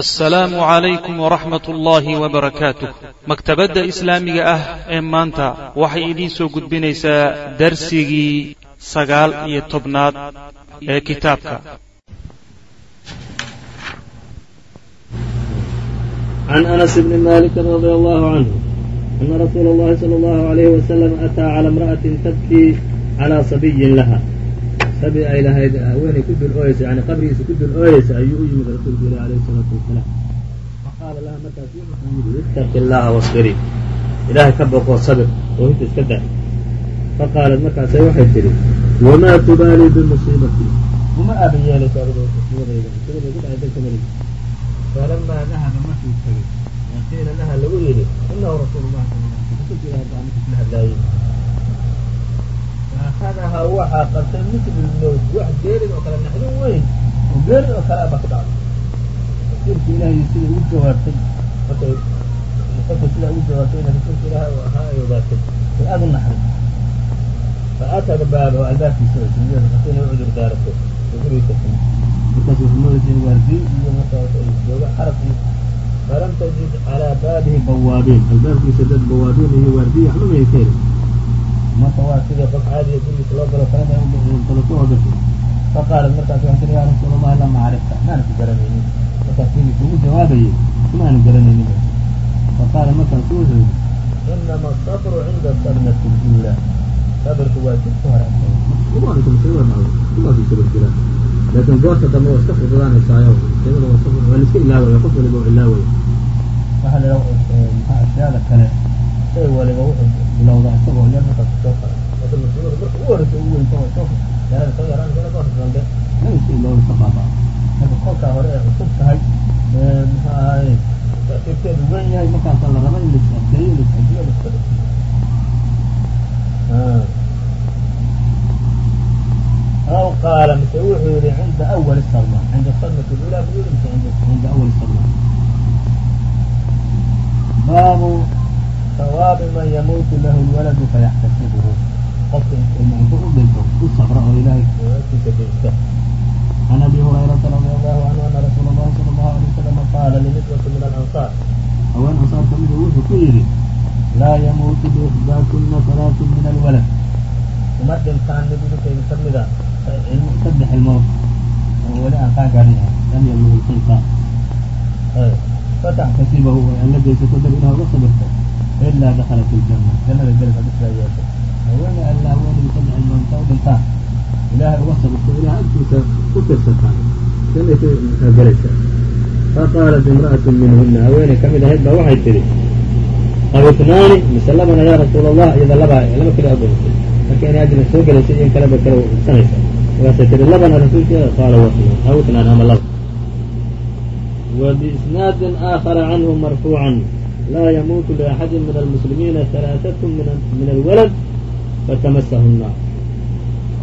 asalaamu calaykum waraxmat ullaahi wbarakaatu maktabadda islaamiga ah ee maanta waxay idiin soo gudbinaysaa darsigii sagaal iyo tobnaad ee kitaabka. Can anas bni maalikin radia allahu canhu ana rasuula allahi sala allahu alayhi wasalam ataa cala imra'atin tabkii cala sabiyin laha tabi ay lahayd haweeney ku dul ooyeysa yani qabrigiisa ku dul ayuu u yimid rasuulku ilahi alayh isalaatu wasalaam faqaala laha markaas wuxuu yidhi itaqi llaha wasbirii ilaahay ka boqoo sabir oohinta iska daa faqaalat markaase waxay tidhi wamaa tubaali bimusiibati uma aaba yeelayso adigo musiibadayda musiibada igu dadka mali falamaa dahaba markuu tegay waqiila laha lagu yidhi inahu rasuulu sal la alay wasalm ilahi baa markiis la hadlaayey faakadahaa waxaa qabtay mitlu lmowt wax geerid oo kale naxdin weyn oo geerid oo kale aba ku dhacday rasuulka ilaahay sida ugu jawaabtay. Markay qofka sidaa ugu jawaabtay ina rasuulka ilaahay u ahaa ay ogaatay ay aada u naxday faatada baabahu albaabkiisa oo inay u cudur iyo markaas ay jooga falam tajid calaa baabihi bawaabiin albaabkiisa dad bawaabiin iyo waardiin waxba may ka helin marka waa sidii qof caadiya gurigiisa loo galo kalada kalaku ogashay faqaalat markaas waxay tiri yaa rasuul allahi lama acrifka maana ku garanaynin markaas sidii kugu jawaabayay maana garanaynin faqaala markaasu wuxuu yidhi inama asabru cinda sadmati luulaa sabirku waa jidka hore laakiin goorta dambe waa iska fududaanaysaayo waa la iska ilaawaya qof waliba u ilaawaya waxaa la maxaa ashyaada kale shay waliba wuxuu bilowdaa isagoo yar markaas soo kara laakiin musiibada marka ugu horeysa ugu weynta waa soo yaraan soo dambe in baabaa marka kolkaa hore ee cusub tahay maxaa ahaye taasiirkeedu weyn yahay markaasaa la raba in la is adkeeyo la is ajiyo la iska dhigto aw qaala mise wuxuu yihi cinda awali sadma cinda sadmati lulaa buu yihi mise cinda awali sadma baabu sawaabi man yamuutu lahu lwaladu fayaxtasibuhu qofka intu u dhinto u sabra oo ilaahay agtiisa geysta can abi hurayrata radi allahu canhu ana rasuula allahi sala allahu alay wasalama qaala liniswati min alansaar haween ansaar ka mida wuxuu ku yidhi laa yamuutu biixdaakuna halaatu min alwalad uma dhintaan mid idinkayda ka mida saddex ilmood oo weli aan kaa gaarin lam yablugu fataxtasibahu ay alla geysato dab ilaah uga sabirto ilaa dakhalat iljanna jannada gelisa bisla yeeshay haweeney alla haweeney saddex ilmood inta u dhintaan ilaahay uga sabirto ilaah agtiisa ku tirsataan jannay gelaysa faqaalat imra'atu minhuna haweeney ka mid ahayd baa waxay tidhi abitnaani mise labana yaa rasuula allah iyada laba laba keli adhimatay marka inay ajna soo gelaysay iyo in kala sanaysa markaasay tihi labana rasuulka qaala watnaan awitnaan ama laba wa aakhara canhu marfuucan laa yamuutu liaxadi min almuslimiina alaaatun min alwalad fatamasahu الnaar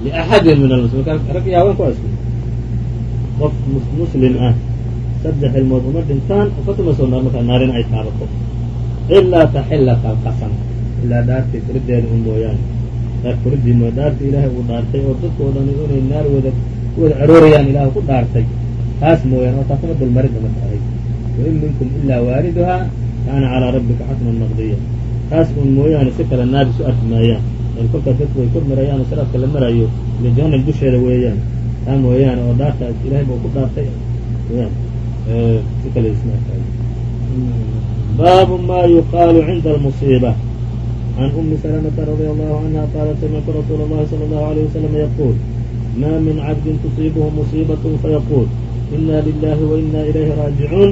liaxadin min almuslimiin rag yaaban ku asku qof muslim ah saddex ilmood uma dhintaan fatamasahu naar markaa naarin ay taabato ilaa taxila kalqasam ilaa dhaarti furideeda u mooyaane dhaar furidii mooy dhaartii ilaahay uu dhaartay oo dadka o dhan inay naar wada wada caroorayaan ilaah ku dhaartay taas mooyaane oo taasama dulmaridda marka ahayd wain minkum ilaa waaliduhaa kaana calaa rabbika xatman maqdiya taas un mooyaane si kale naar isu arki maayaan an kolkaas dadku way kor marayaan oo siraadka la marayo ile jahannam dusheeda weeyaan taa mooyaane oo dhaartaas ilahay buu ku dhaartay si kale isma arkayo baabu ma yuqaalu cinda almusiiba can umi salamata radia allahu canha qaalat samictu rasuula allahi sala allahu alayh wasalam yaquul ma min cabdin tusiibuhu musiibat fayaquul ina lilahi wa ina ilayhi raajicuun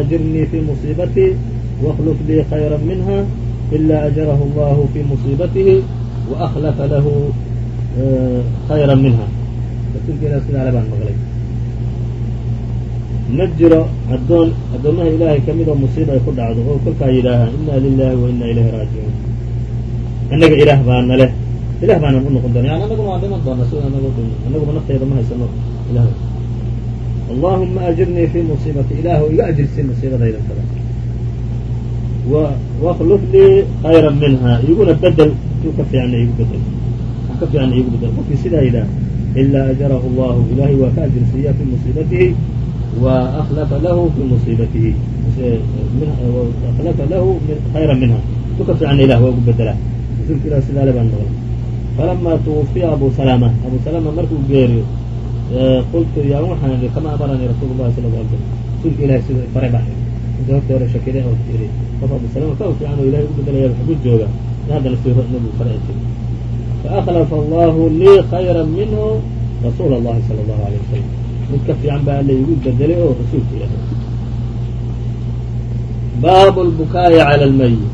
ajirnii fi musiibatii wakhluf lii khayra minha ila ajarahu allahu fi musiibatihi waakhlafa lahu khayra minha rasuulka ilah sidaale baan maqlay ma jiro addoon addoommaha ilaahay ka mid oo musiiba ay ku dhacdo oo kolkaa yidhaahaa inna lilahi wa inna ilayhi raajicuun annaga ilaah baana leh ilah baanan u noqon doona yani annaguna waan dhiman doona sida anagu dhino annaguba naftayda ma haysano ilah allahuma ajirnii fii musiibati ilaahu iga ajirsii musiibadayda kada wkluf lii khayra minha. Iguna bedel tuu ka fiicana igu bedel. Wax ka fiicana iigu bedel. Qofkii sidaa yidhaah ilaa ajarahu allahu. Ilaahay waa ka ajirsiiya fii musiibatihi wa ahlafa lahu fii musiibatihi ahlafa lahu khayra minha. Tuu ka fiicana ilah waa ugu bedelaa rasuulka ilah sidaale baan noqda falamaa tuwafiya abu salama abu salama markuu geeriyo qultu ya waxaan idhi kama amaranii rasuulu lahi sala l slam rasuulka ilahay sida baray baa inta horta hore shakida oo iri qof abusalaam ka fiican oo ilahay ugu bedelayaa waxgu jooga haddana sii nabigu fara jiri faakhlafa allahu lii khayra minhu rasuula allahi sala allahu alay wasalam mid ka fiican baa alla igu bedelay oo rasuulka ilahay baabu lbukaa'i cala almayit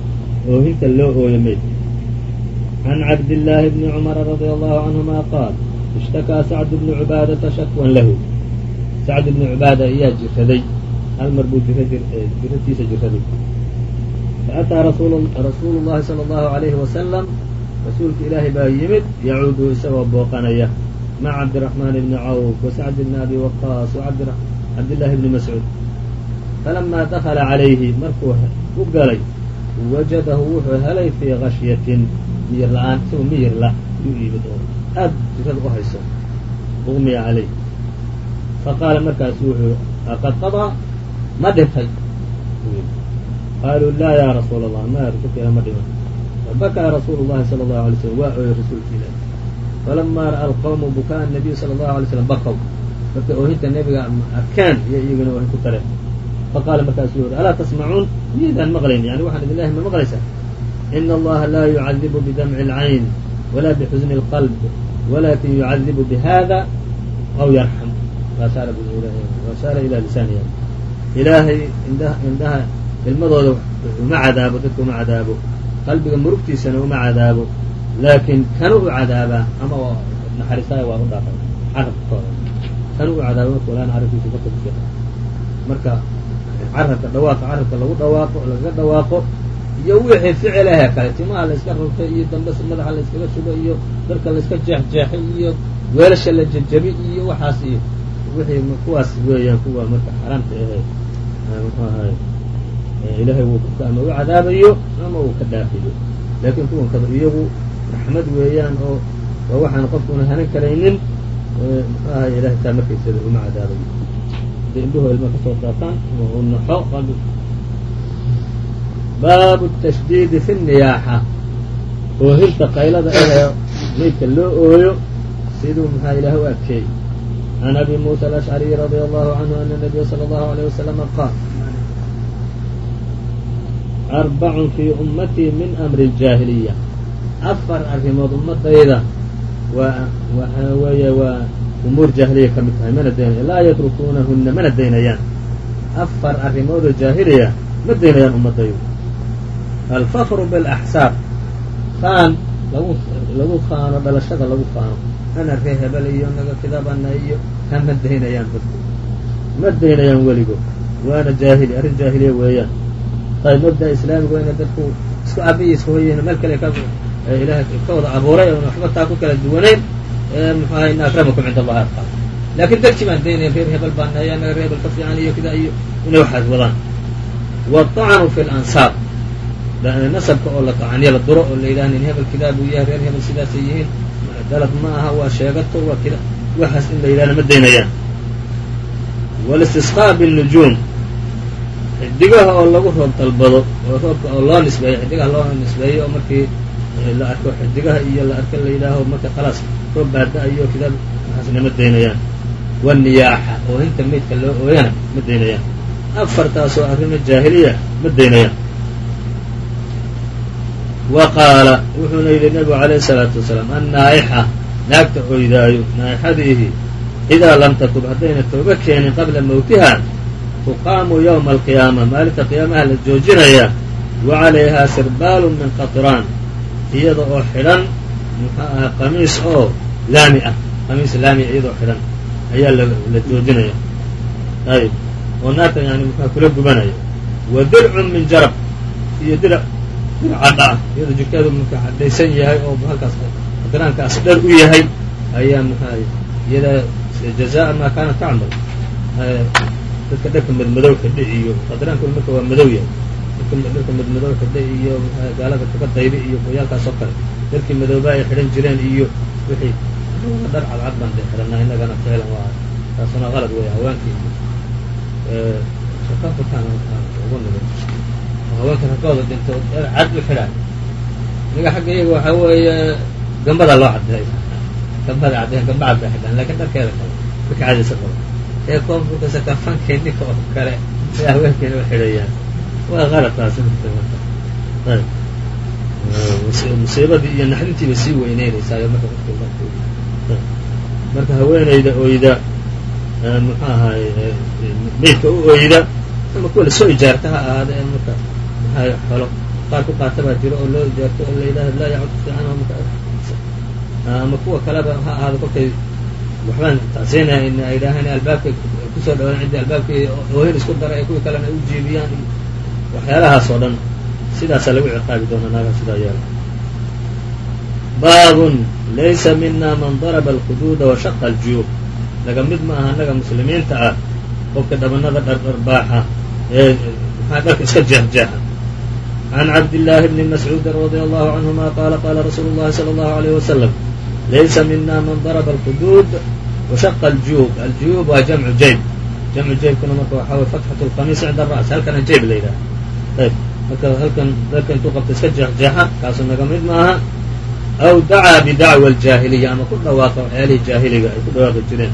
oohinta loo ooyo meydka. Can cabdillaahi bni cumara radia allahu canhuma qaal ishtakaa sacd bnu cubaadata shakwan lahu sacd bnu cubaada ayaa jiraday hal mar buu jiratiisa jiraday faataa rasuulu llahi sala allahu alayhi wasalam rasuulka ilaahay baa yimid yacuudu isagoo booqanaya maca cabdiraxmaan bni cawf wasacd bni abi waqaas wacabdillaahi bni mascuud falamaa dakala calayhi markuu u galay wajadahu wuxuu helay fii khashyatin miyir la'aan isagoo miyir la yuu yimid oo aad jirada u hayso uqmiya calayh faqaala markaasu wuxuu aqad qadaa ma dhintay. Qaaluu laa yaa rasuula allah ma rasuulka ilah ma dhiman fabakaa rasuulu llahi sala allahu alay slm waa ooyey rasuulka ilah falamaa ra'a alqawmu bukaa nabiyu sala allahu alay slam bakaw markay oohinta nebiga arkeen iyo iyaguna oohin ku tareen. Faqaala markaasuu yuri alaa tasmacuun miyaydaan maqlayn yani waxaan idin lehay ma maqlaysaa? Ina allaha laa yucadibu bidamci اlcayn walaa bixusni اlqalb walakin yucadibu bihada aw yarxam washaara ilaa lisaaniya ilaahay indhaha ilmadooda uma cadaabo dadka uma cadaabo qalbiga murugtiisana uma cadaabo laakiin kanu u cadaabaa ama naxariisaaya waa u dhaafay carabkooda kanu u cadaaba marka walaa naxariistiisa marka ku marka carabka dhawaaqa carabka lagu dhawaaqo lagaga dhawaaqo iyo wixii ficilahe kale timaha la iska rurtay iyo dambes madaxa la iskaga shubo iyo darka la iska jeexjeexay iyo weelasha la jejabi iyo waxaas iyo wixii kuwaas weeyaan kuwa marka xaraamta ahe muxuu ahay ilaahay wuu qofka ama u cadaabayo ama uu ka dhaafiyo laakiin kuwan kada iyagu raxmad weeyaan oo waa waxaan qofkuna hanan karaynin muxuu ahay ilahay taa markaysada uma cadaabayo. Indhuhu ilma ka soo daataan u naxo baabu tashdiidi fi niyaaxa. Oohinta qaylada ahee maydka loo ooyo siduu maxaa ilaah u adkeeyey? Can abi muusa alashcariy radia allahu canhu ana nabiya sala allahu alayh wasalama qaal arbacun fii ummatii min amri ljaahiliya. Afar arrimood ummadayda waa waxaa weeye waa umuur jaahiliya ka mid tahay mana daynaya laa yatrukuunahunna mana daynayaan. Afar arrimoodoo jaahiliya ma daynayaan ummadaydu alfakru biاlaxsaab faan lagu faano dhalashada lagu faano ana ree hebel iyo naga kidabana iyo ka ma daynayaan dadku ma daynayaan weligood waana jaahili arrin jaahiliya weeyaan ayb mabda islaamiga waa ina dadku isku abiyi isku hoyihin meel kale ka ilahay ka wada abuuray oon waxba taa ku kala duwanayn muxuu ahay ina akramakum cinda allahi atqaa laakiin dadkii baan daynaya reer hebel baan nahay anaga reer hebel ka fiican iyo kida iyo inay waxaas wadaan waطacnu fi lansaab nasabka oo la tacaniyo la duro oo la yidhaha nin hebel kidaa buu yahay reer hebel sidaasay yihiin. Dalad ma aha waa sheegato waa kida waxaas in la yidhahna ma daynayaan. Walistisqaa binujuum xidigaha oo lagu roob dalbado oo roobka oo loo nisbeeyo xidigaha loo nisbeeyo oo markii la arko xidigaha iyo la arko la yidhaaho marka khalaas roob baada-ayo kida waxaasna ma daynayaan. Waniyaaxa oo inta meydka loo ooyana ma daynayaan. Afartaasoo arrimo jaahiliya ma daynayaan wa qaala wuxuuna yidhi nabigu calayhi isalaatu wasalaam annaa'ixa naagta oydaayo naa'ixadiihi idaa lam tatub haddayna tooba keenin qabla mawtiha tuqaamu yowma alqiyaama maalinta qiyaamaha la joojinayaa wa calayhaa sirbaalun min qatraan iyada oo xidhan muxuu aha qamiis oo laami ah qamiis laami iyadoo xidhan ayaa la joojinaya ayb oo naarta yani muxua kula gubanaya wa dircun min jarab iyo dir dir cadha ah iyadoo jirkeedu muxuu cadhaysan yahay oo halkaas qadraankaas dhar u yahay ayaa muxuaha iyada jazaa maa kaanat tacmal dadka dharka madmadow xidhe iyo qadraanku marka waa madow yahay dharka madmadow xidhe iyo gaalada kaga dayri iyo boyaalkaas oo kale darkii madooba ay xidhan jireen iyo wixii dhar cadcad baan de xidhanaa inagana ficlan waa taasuna qalad weya nimid haweenka ragooda dhinto cad u xidhaan aniga xagga iyaga waxaa weeye gambada loo cadeey gambada cadeen gamba cad bay xidhaan laakiin dharkeeda kale marka cadaysa qaba ee koonfurka sakafankee ninka oo kale ay haweenkeena u xidhayaan waa qalad taasi ayb. Musiibadii iyo naxdintiiba sii weyneynaysaa marka marka haweenayda oyda muxuu ahaay meydka u oyda ama kuwa la soo ijaarta ha ahaada marka xolo qaar ku qaata baa jiro oo loo ijaarto oo la yidhahdo laa yacud fiican ama kuwa kaleba ha ahaado kolkay waxbaan tacsiinaya in ay idhaahaan albaabkay ku soo dhawaan ciddii albaabkii oohin isku dara ee kuwii kalena u jiibiyaan waxyaalahaas oo dhan sidaasaa lagu ciqaabi doonaa naagaha sidaa yeela baabun laysa mina man daraba alquduuda wa shaqa aljuyuub naga mid ma aha annaga muslimiinta ah qofka dhabanada dhardharbaaxa ee maxaa dharka iska jeexjeexa can cabdillaahi bni mascuudin radia allahu canhuma qaala qaala rasuulu llahi sala allahu alayh wasalam laysa mina man daraba alquduud wa shaqa aljuyuub aljuyuub waa jamcu jayb jamcu jaybkuna marka waxaa way fatxatu lqamiis cinda aras halkana jayb la yidhaha ayb marka halkan dadka intuu qabta iska jeexjeexa kaasu naga mid maaha aw dacaa bidacwa aljaahiliya ama ku dhawaaqa waxyaalihii jaahiliga ay ku dhawaaqi jireen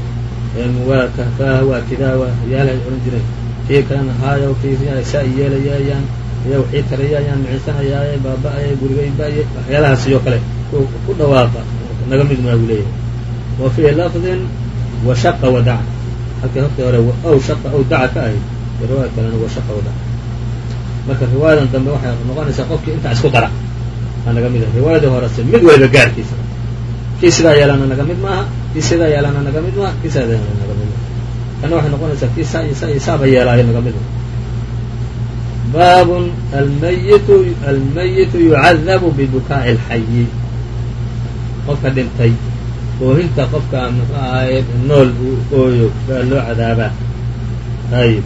waa kahkaah waa kidaa waa waxyaalaha ay odhan jireen kii kalena haayo kii saa yeelayaayaan iya waxii tarayaayaan micinsanayaay baaba-ay gurigaybaye waxyaalahaas iyo kale. Ku dhawaaqa naga mid maa buu leeyahay. Wa fii lafdin wa shaqa wa daca halkii hortii hore aw shaqa aw daca ka ahayd. Riwaayad kalena wa shaqa marka riwaayadan dambe waxay noqonaysaa qofkii intaa isku dara. Aa naga mid ah riwaayadii horese mid waliba gaarkiisa. Kii sidaa yeelana naga mid maaha kii sidaa yeelana naga mid maaha kii sidaa yeelana naga mid maaha. Kana waxay noqonaysaa kii saa iyo saa iyo saaba yeelaayo naga mid maaha baabun almayitu yucadabu bibukaa'i alxayi qofka dhintay oohinta qofka muxuu ahaye nool uu ooyo baa loo cadaabaa ayib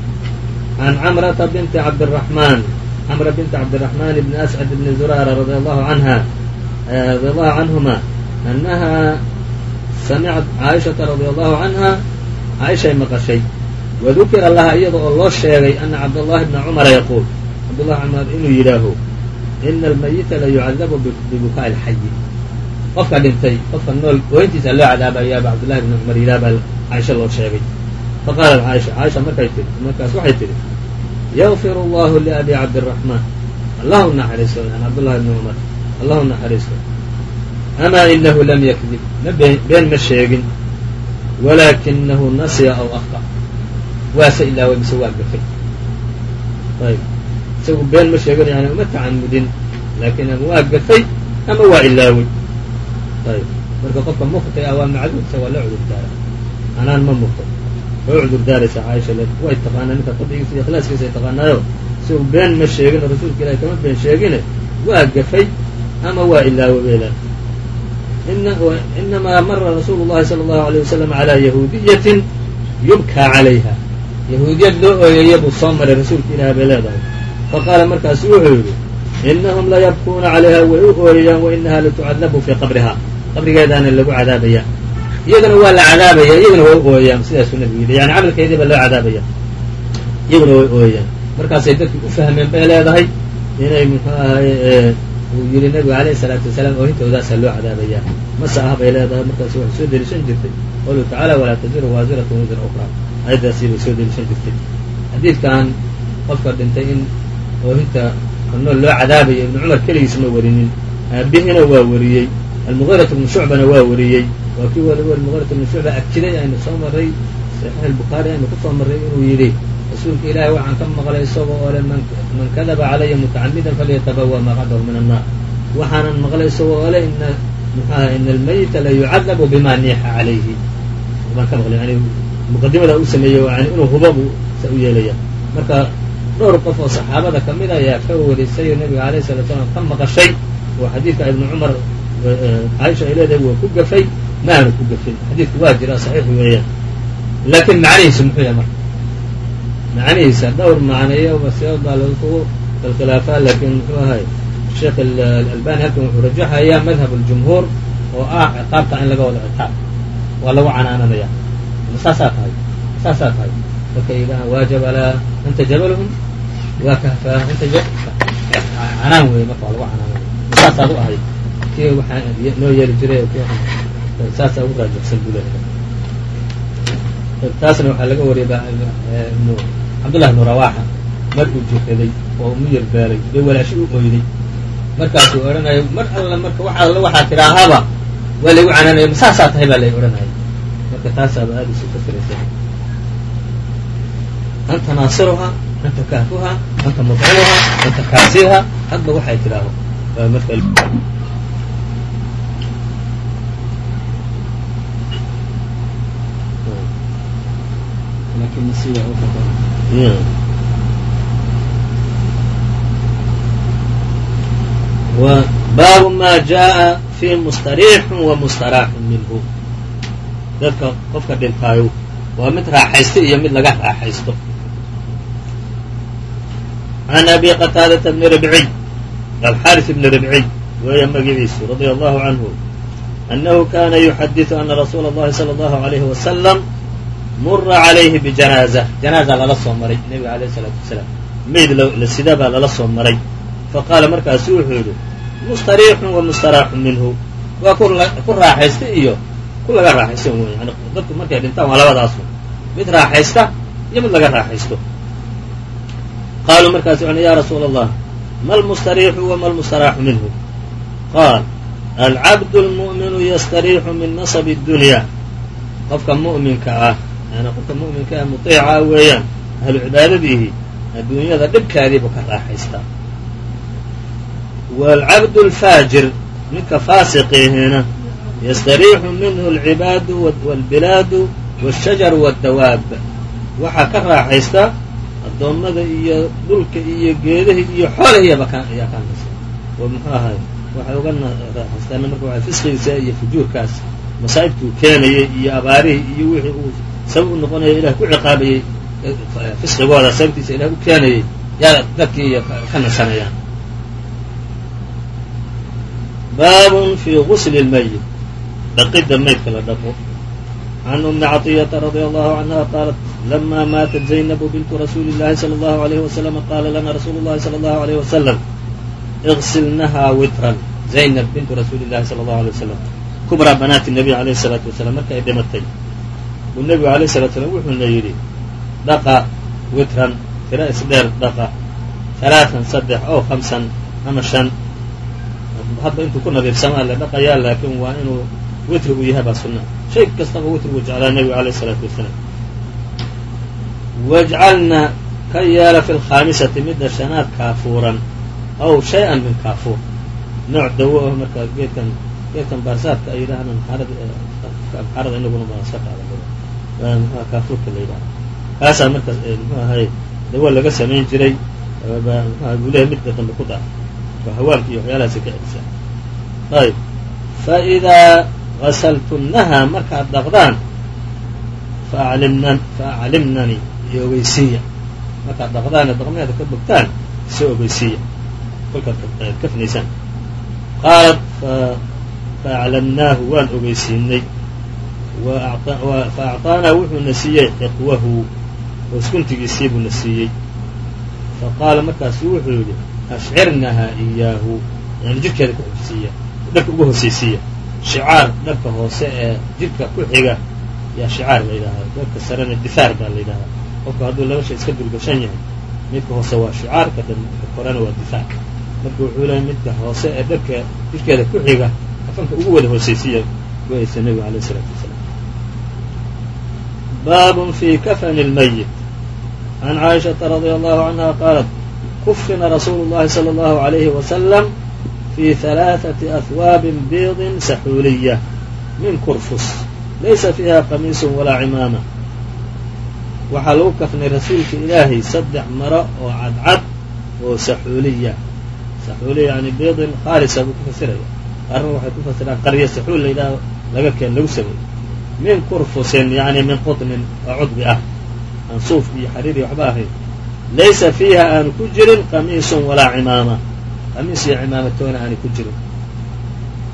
can camrata binti cabdiraxmaan camra binti cabdiraxmaan bni ascad bni zuraara radia allahu canha radia allahu canhuma annaha samicat caaishata radia allahu canha caaishay maqashay wadukira laha iyada oo loo sheegay ana cabdallahi bna cumara yaquul. Cabdullahi cumar inuu yidhaaho ina almayita la yucadabu bibukaa'i alxayi qofka dhintay qofka nool oohintiisa loo cadaabayaaba cabdullahi bni cumar yidhaha baa caaisha loo sheegay. Faqaalat caaisha caaisha markay tii markaas waxay tidhi yakfir allahu liabi cabdiraxmaan allahu naxariisto yani cabdullahi bni cumar allahu naxariisto. Amaa inahu lam yakdib been ma sheegin. Walaakinahu nasiya aw akhta waase ilaaway mise waa gafay ayb isagu been ma sheegin yani uma tacamudin laakiin ama waa gafay ama waa ilaaway ayb marka qofka mukhti ah waa macduursa waa la cudur daara anaan ma muqto way cudur daaraysa caaisha way taqaanaa ninka fadhigiisa iyo ikhlaaskiisa ay taqaanaayo isagu been ma sheegin rasuulka ilahi kama been sheegine waa gafay ama waa ilaaway leedahay inamaa mara rasuulu llahi sala allahu alayh wasalam calaa yahuudiyatin yubkaa calayha yahuudiyad loo ooyaya buu soo maray rasuulka ilaah bay leedahay. Faqaala markaasu wuxuu yidhi inahum layabkuuna calayha way u ooyayaan wa inaha latucadabu fii qabriha. Qabrigeedaana lagu cadaabaya. Iyagana waa la cadaabaya iyagana way u ooyayaan sidaasuu nabigu yidhi. Yani camalkeedii baa loo cadaabaya. Iyaguna way ooyayaan markaasay dadkii u fahmeen bay leedahay inay muxuu ahaye uu yidhi nabigu alayhi salaatu wasalaam oohintoodaasa loo cadaabayaa mase ah bay leedahay markaas waxay soo deliishan jirtay. Qawluhu tacaala walaa taziru waasiratun wisra ukra ayaddaasii bay soo deliishan jirtay. Xadiidkan qofka dhintay in oohinta nool loo cadaabayo ibnu cumar keligiis ma warinin. Aabihina waa wariyey. Almugiirat bnu shucbana waa wariyey. Waa kii waliba almugiirat bnu shucba akiday aynu soo maray saxiix albukhaari aynu ku soo marray inuu yidhi rasuulka ilaahay waxaan ka maqlay isagoo oo le man kadaba calaya mutacamidan falyatabawa maqcadahu min annaar. Waxaanan maqlay isagoo oo le ina muxuaha ina almayita la yucadabu bima niixa calayhi. Baan ka maqlay muqadimada u sameeyey yani inuu hubo buu sa u yeelaya marka dhowr qof oo saxaabada ka mid ayaa ka warisay nabiga alayh salatu salaam ka maqashay oo xadiidka ibnu cumar caaisha ay leedahay waa ku gafay ma aanu ku gafin xadiidku waa jira saxiix weeyaan. Laakiin macnihiisu muxuu yahay marka? Macnihiisa dhowr macneeyo siyaad baa lagu khilkhilaafaa laakiin muxuu ahay sheekh albani halkan wuxuu rajaxayaa madhab اljumhuur oo ah ciqaabta in laga wado ciqaab waa lagu canaananaya saasaa tahay saasaa tahay markay yidhahaan waa jabalaa anta jabalhum waa kahfaa anta canaan weeye marka waa lagu canaanay saasaad u ahayd kii waxaa noo yeeli jiray saasaa ugu raajixsan buu leeyahay taasna waxaa laga wariyay cabdullah ibnu rawaxa mar uu jiraday oo miyir beelay bay walaashi u oyday markaasuu odhanaya mar alla marka wax alla waxaa tidhaahaba waa laygu canaanaya ma saasaa tahay baa lay odhanaya marka taasaaba aada isu fasiraysa anta naasiruha anta kaafuha anta mudcimuha anta kaasiha hadba waxay tidhaaho baabu ma jaءa fi mustariixu wa mustaraaxu minhu dadka qofka dhintaayo waa mid raaxaysta iyo mid laga raaxaysto عن أbي qتاadة بن ربعي الxاrث بن ربعي weeya magaciisu رضي الله عنه أنه kاna يحadiث أنa رsuuل الlahi صلى الله عليه وسلم mura عalayhi بجناaزة جناaزa lala soo maray nebiga عalيه الصلاaةu وaسلام mayd sida baa lala soo maray faqaala markaasu wuxuu yidhi mustariixu ومustaraaxu minhu waa ku raaxaysta iyo ku laga raaxaysta wey dadku markay dhintaan waa labadaasu mid raaxaysta iyo mid laga raaxaysto. Qaaluu markaasu waxn ya rasuula allah ma lmustariixu wama lmustaraaxu minhu? Qaal alcabdu lmu'minu yastariixu min nasabi اdunya qofka mu'minka ah yani qofka mu'minka ah muطiica weeyaan ahlu cibaadadiihi adduunyada dhibkaadiibuu ka raaxaystaa waalcabdu alfaajir ninka faasiqiihina yastariixu minhu alcibaadu walbilaadu waashajaru waaddawaab waxaa ka raaxaysta addoommada iyo dhulka iyo geedaha iyo xoolahiiyaba ayaa ka nasa oo muxuu ahay waxay uga raaxaystaan marka waa fisqigiisa iyo fujuurkaas masaa'ibtuu keenayay iyo abaarihii iyo wixii uu sabab u noqonaya ilah ku ciqaabayey eh, fisqigooda sababtiisa ilah u keenayay yaa dadkii ka nasanayaan baabun fii gusli lmayit dhaqidda maydka la dhaqo عن أم عطية رضي الله عنها قالت لما ماتت زينب بنت رسول الله صلى الله عليه وسلم قال لنا رسول الله صلى الله عليه وسلم اغسلنها وترا زينب بنت رسول الله صلى الله عليه وسلم كبرى بناaت النبي عليه الصلاaة وسلام marka ay dhimatay buu nebigu عليه الصلاة وسلام wuxuuna yidhi dhaqa witran tiro isdheer dhaqa ثaلaaثan saddex oo خamسan ama شhan hadba intuu ku nadiifsamaa la dhaqayaa laakiin waa inuu witri uu yahay baa sunna. Shay kastaba witrigu jeclaa nebigu alayh isalaatu wasalaam wajcalna ka yeela fi lkhaamisati midda shanaad kaafuuran aw shay-an min kaafuur. Nooc dawo ah marka geedkan geedkan baarsaadka ay yidhahdaan xarada inaguna baa iska qaada kaafuurka la yidhahda kaasaa markaas muxuu ahay dawo laga samayn jiray mxuaha guleha midda dambe ku dara oo hawaanka iyo waxyaalahaasi ka celisaa. Ayb fa gasaltunnaha markaad dhaqdaan faaclimnani ogeysiiya. Markaad dhaqdaane dhaqmeeda ka bogtaan isoo ogeysiiya. Kolkaad kafnaysaan faaclamnaahu waan ogeysiinay fa acطaanaa wuxuuna siiyey xiqwahu hooskuntigiisii buuna siiyey faqaala markaasu wuxuu yidhi ashcirnaha iyaahu yani jidhkeeda ku xujisiiya dharka ugu hoosaysiiya shicaar dharka hoose ee jidhka ku xiga yaa shicaar la yidhaahaa dharka sarena difaar baa la yidhahaa qofku hadduu laba shay iska dulgashan yahay midka hoose waa shicaarka korena waa difaar marka wuxuu leeyahy midka hoose ee dharka jidhkeeda ku xiga kafanka ugu wada hoosaysiiya waysa nebigu alayh isalaatu wasalaam baabun fi kafani اlmayit can caaishaةa radia allahu canha qaalat kufina rasuulu اllahi salى اllahu عalayhi wasalam fi ثalaaثaةi ahwaabin biidin saxuuliya min kurfus laysa fiiha qamiisu walaa cimaama waxaa lagu kafnay rasuulka ilaahay saddex maro oo cadcad oo saxuuliya saxuuliya yani biidin khaalisa buu ku fasiraya qaarna waxay ku fasiraan qarya saxuul la yidhaho laga keen lagu sameeyey min kurfusin yani min qطnin oo cudbi ah aan suuf iyo xariir iyo waxba ahayn laysa fiiha aanu ku jirin qamiisun walaa cimaama qamiis iyo cimaamatoona aani ku jirin.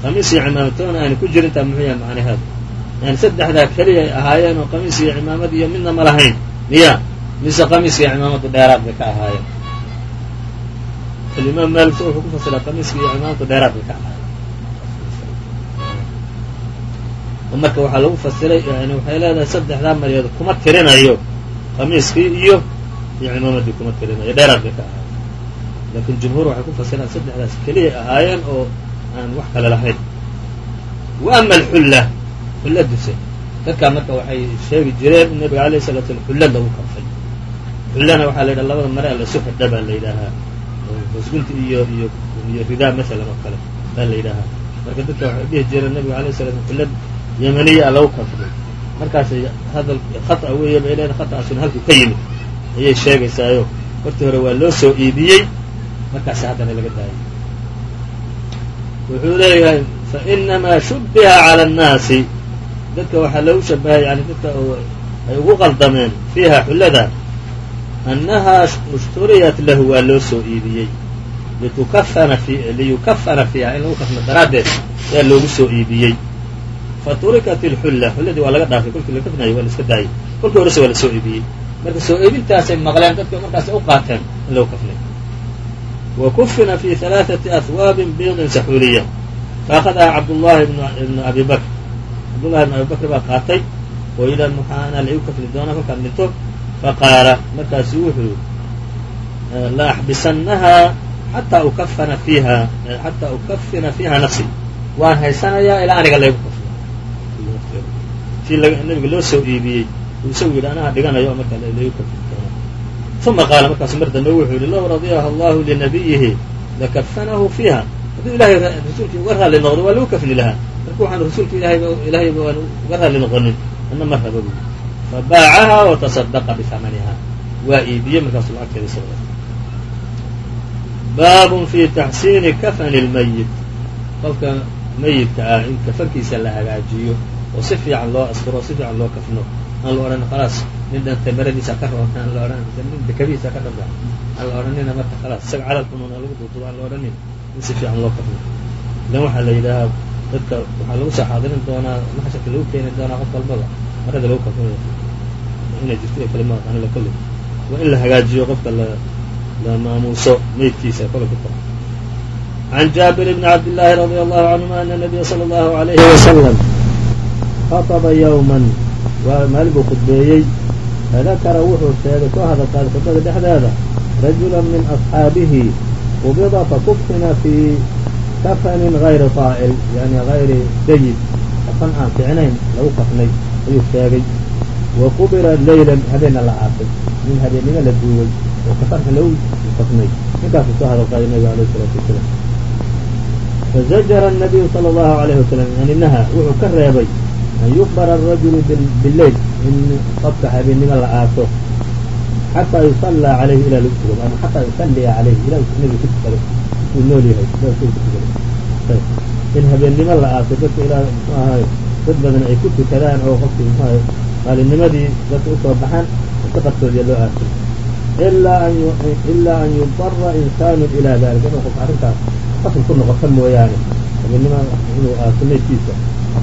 Qamiis iyo cimaamatoona aani ku jirintaa muxuu yahay macnaheedu yani saddexdaa keliya ay ahaayeen oo qamiis iyo cimaamad iyo midna ma lahayn. Miya? Mise qamiiska iyo cimaamadu dheeraad bay ka ahaayeen. Alimaam malik wuxuu ku fasiraa qamiiska iyo cimaamadu dheeraad bay ka ahaayeen. Marka waxaa lagu fasiray yani waxay leedahay saddexdaa maryood kuma tirinayo qamiiskii iyo iyo cimaamadii kuma tirinayo. Dheeraad bay ka ahaayeen laakiin jumhuur waxay ku fasiraan saddexdaas keliyay ahaayeen oo aan wax kale lahayn wa ama alxulla xulla duse dadkaa marka waxay sheegi jireen in nabiga alayh salatu slam xulla lagu karfay xullana waxaa la yidhaha labada mare lasu xidha baa la yidhaahaa hosgunti iyo iyo iyo ridaa masalan oo kale baa la yidhaahaa marka dadka waxay dhihi jireen nabiga alayh sala slam xulla a lagu karfay markaasay hadal khata weeye bay leedahay khata'aasuna halkuu ka yimid ayay sheegaysaayo hortii hore waa loo soo iibiyey markaasi haddana laga daayay wuxuu leeyahay fainamaa shubbiha cala annaasi. Dadka waxaa lagu shabahay yani dadka ay ugu qaldameen fiiha xullada annahaa ishturiyat lahu waa loo soo iibiyey. Liyukafana fiiha in lagu kafno daraaddeed ayaa loogu soo iibiyey. Faturikat ilxulla xulladii waa laga dhaafay kolkii la kafnaayay waa la iska daayay kolkii horese waa la soo iibiyey. Marka soo iibintaasay maqleen dadka markaasay u qaateen in lagu kafnay wa kufina fi halaaثati ahwaabin biidin saxuuliya faakadaha cabdullahi ibnu abi bakr cabdullahi ibnu abi bakr baa qaatay oo yidhaa maxaana la igu kafni doonaa kolkaan dhinto faqaala markaasu wuxuu la axbisannaha xataa ukafana fiiha xataa ukafina fiiha nafsi waan haysanayaa ilaa aniga laygu kafno tii nabiga loo soo iibiyey uu isagu yidhi anaha dhiganayo markaa laygu doonaa uma qaala markaasu mar dambe wuxuu yidhi low radiyaha allahu linabiyihi lakafanahu fiiha hadduu ilahay rasuulkii uga raalli noqdo waa lagu kafni lahaa marka waxaan rasuulka ilahayba waan uga raalli noqonin ana ma raba bu fabaacaha watasadaqa bihamaniha waa iibiyey markaasuu lacagteeda soo baabun fi taxsiini kafani lmayit qofka mayidka ah in kafankiisa la hagaajiyo oo si fiican loo asturo si fiican loo kafno aan la odhan khalaas nin dhantay maradiisa ka roonta aan la odhan nin dekabihiisa ka dhaba aan la odhanina marka khalaas isaga calal xunuun aan lagu duudubo aan la odhanin in si fiican loo kafno ilan waxaa la yidhaahaa dadka waxaa lagu soo xaadirin doonaa maxsharka lagu keeni doonaa qof walbaba marada lagu kafnayo inay jirto iyo kale ma aqaanila kolley waa in la hagaajiyo qofka la la maamuuso meydkiisa kolle ku kor عن جابر بن عبد الله رضي الله عنهما أن النبي صلى الله عليه وسلم خطب يوما وmaalin buu fadakara wuxuu sheegay soo hadalkaa khudbada dhexdeeda rajula min asxaabihi qubida fakufina fii kafanin hayri taa'il yani hayri dayib kafan aan ficnayn lagu kafnay ayuu sheegay wa qubira leylan habeenna la aasay nin habeenniga la duugay oo kafanka lagu kafnay ninkaasu soo hadalqaayo nabiga alayh isalaatu wasalaam fazajara nabiyu sala allahu alayhi wasalam can wuxuu ka reebay an yukbara arajulu bileyl in qofka habeennimo la aaso. Xataa yusallaa calayhi ilaa lagu tukado ama xataa yusalliya calayhi ilaa nabiga ku tukado uu nool yahay ilaa in habeennimo la aaso dadka ilaa muxuu dad badan ay ku tukadaan oo qofkii muxuu ahay maalinnimadii dadka u soo baxaan iska qarsoodiya loo aasay ilaa an ilaa an yudara insaanu ilaa dalika inuu qof arrintaas qasab ku noqota mooyaane. Habeennimo inuu aaso meydkiisa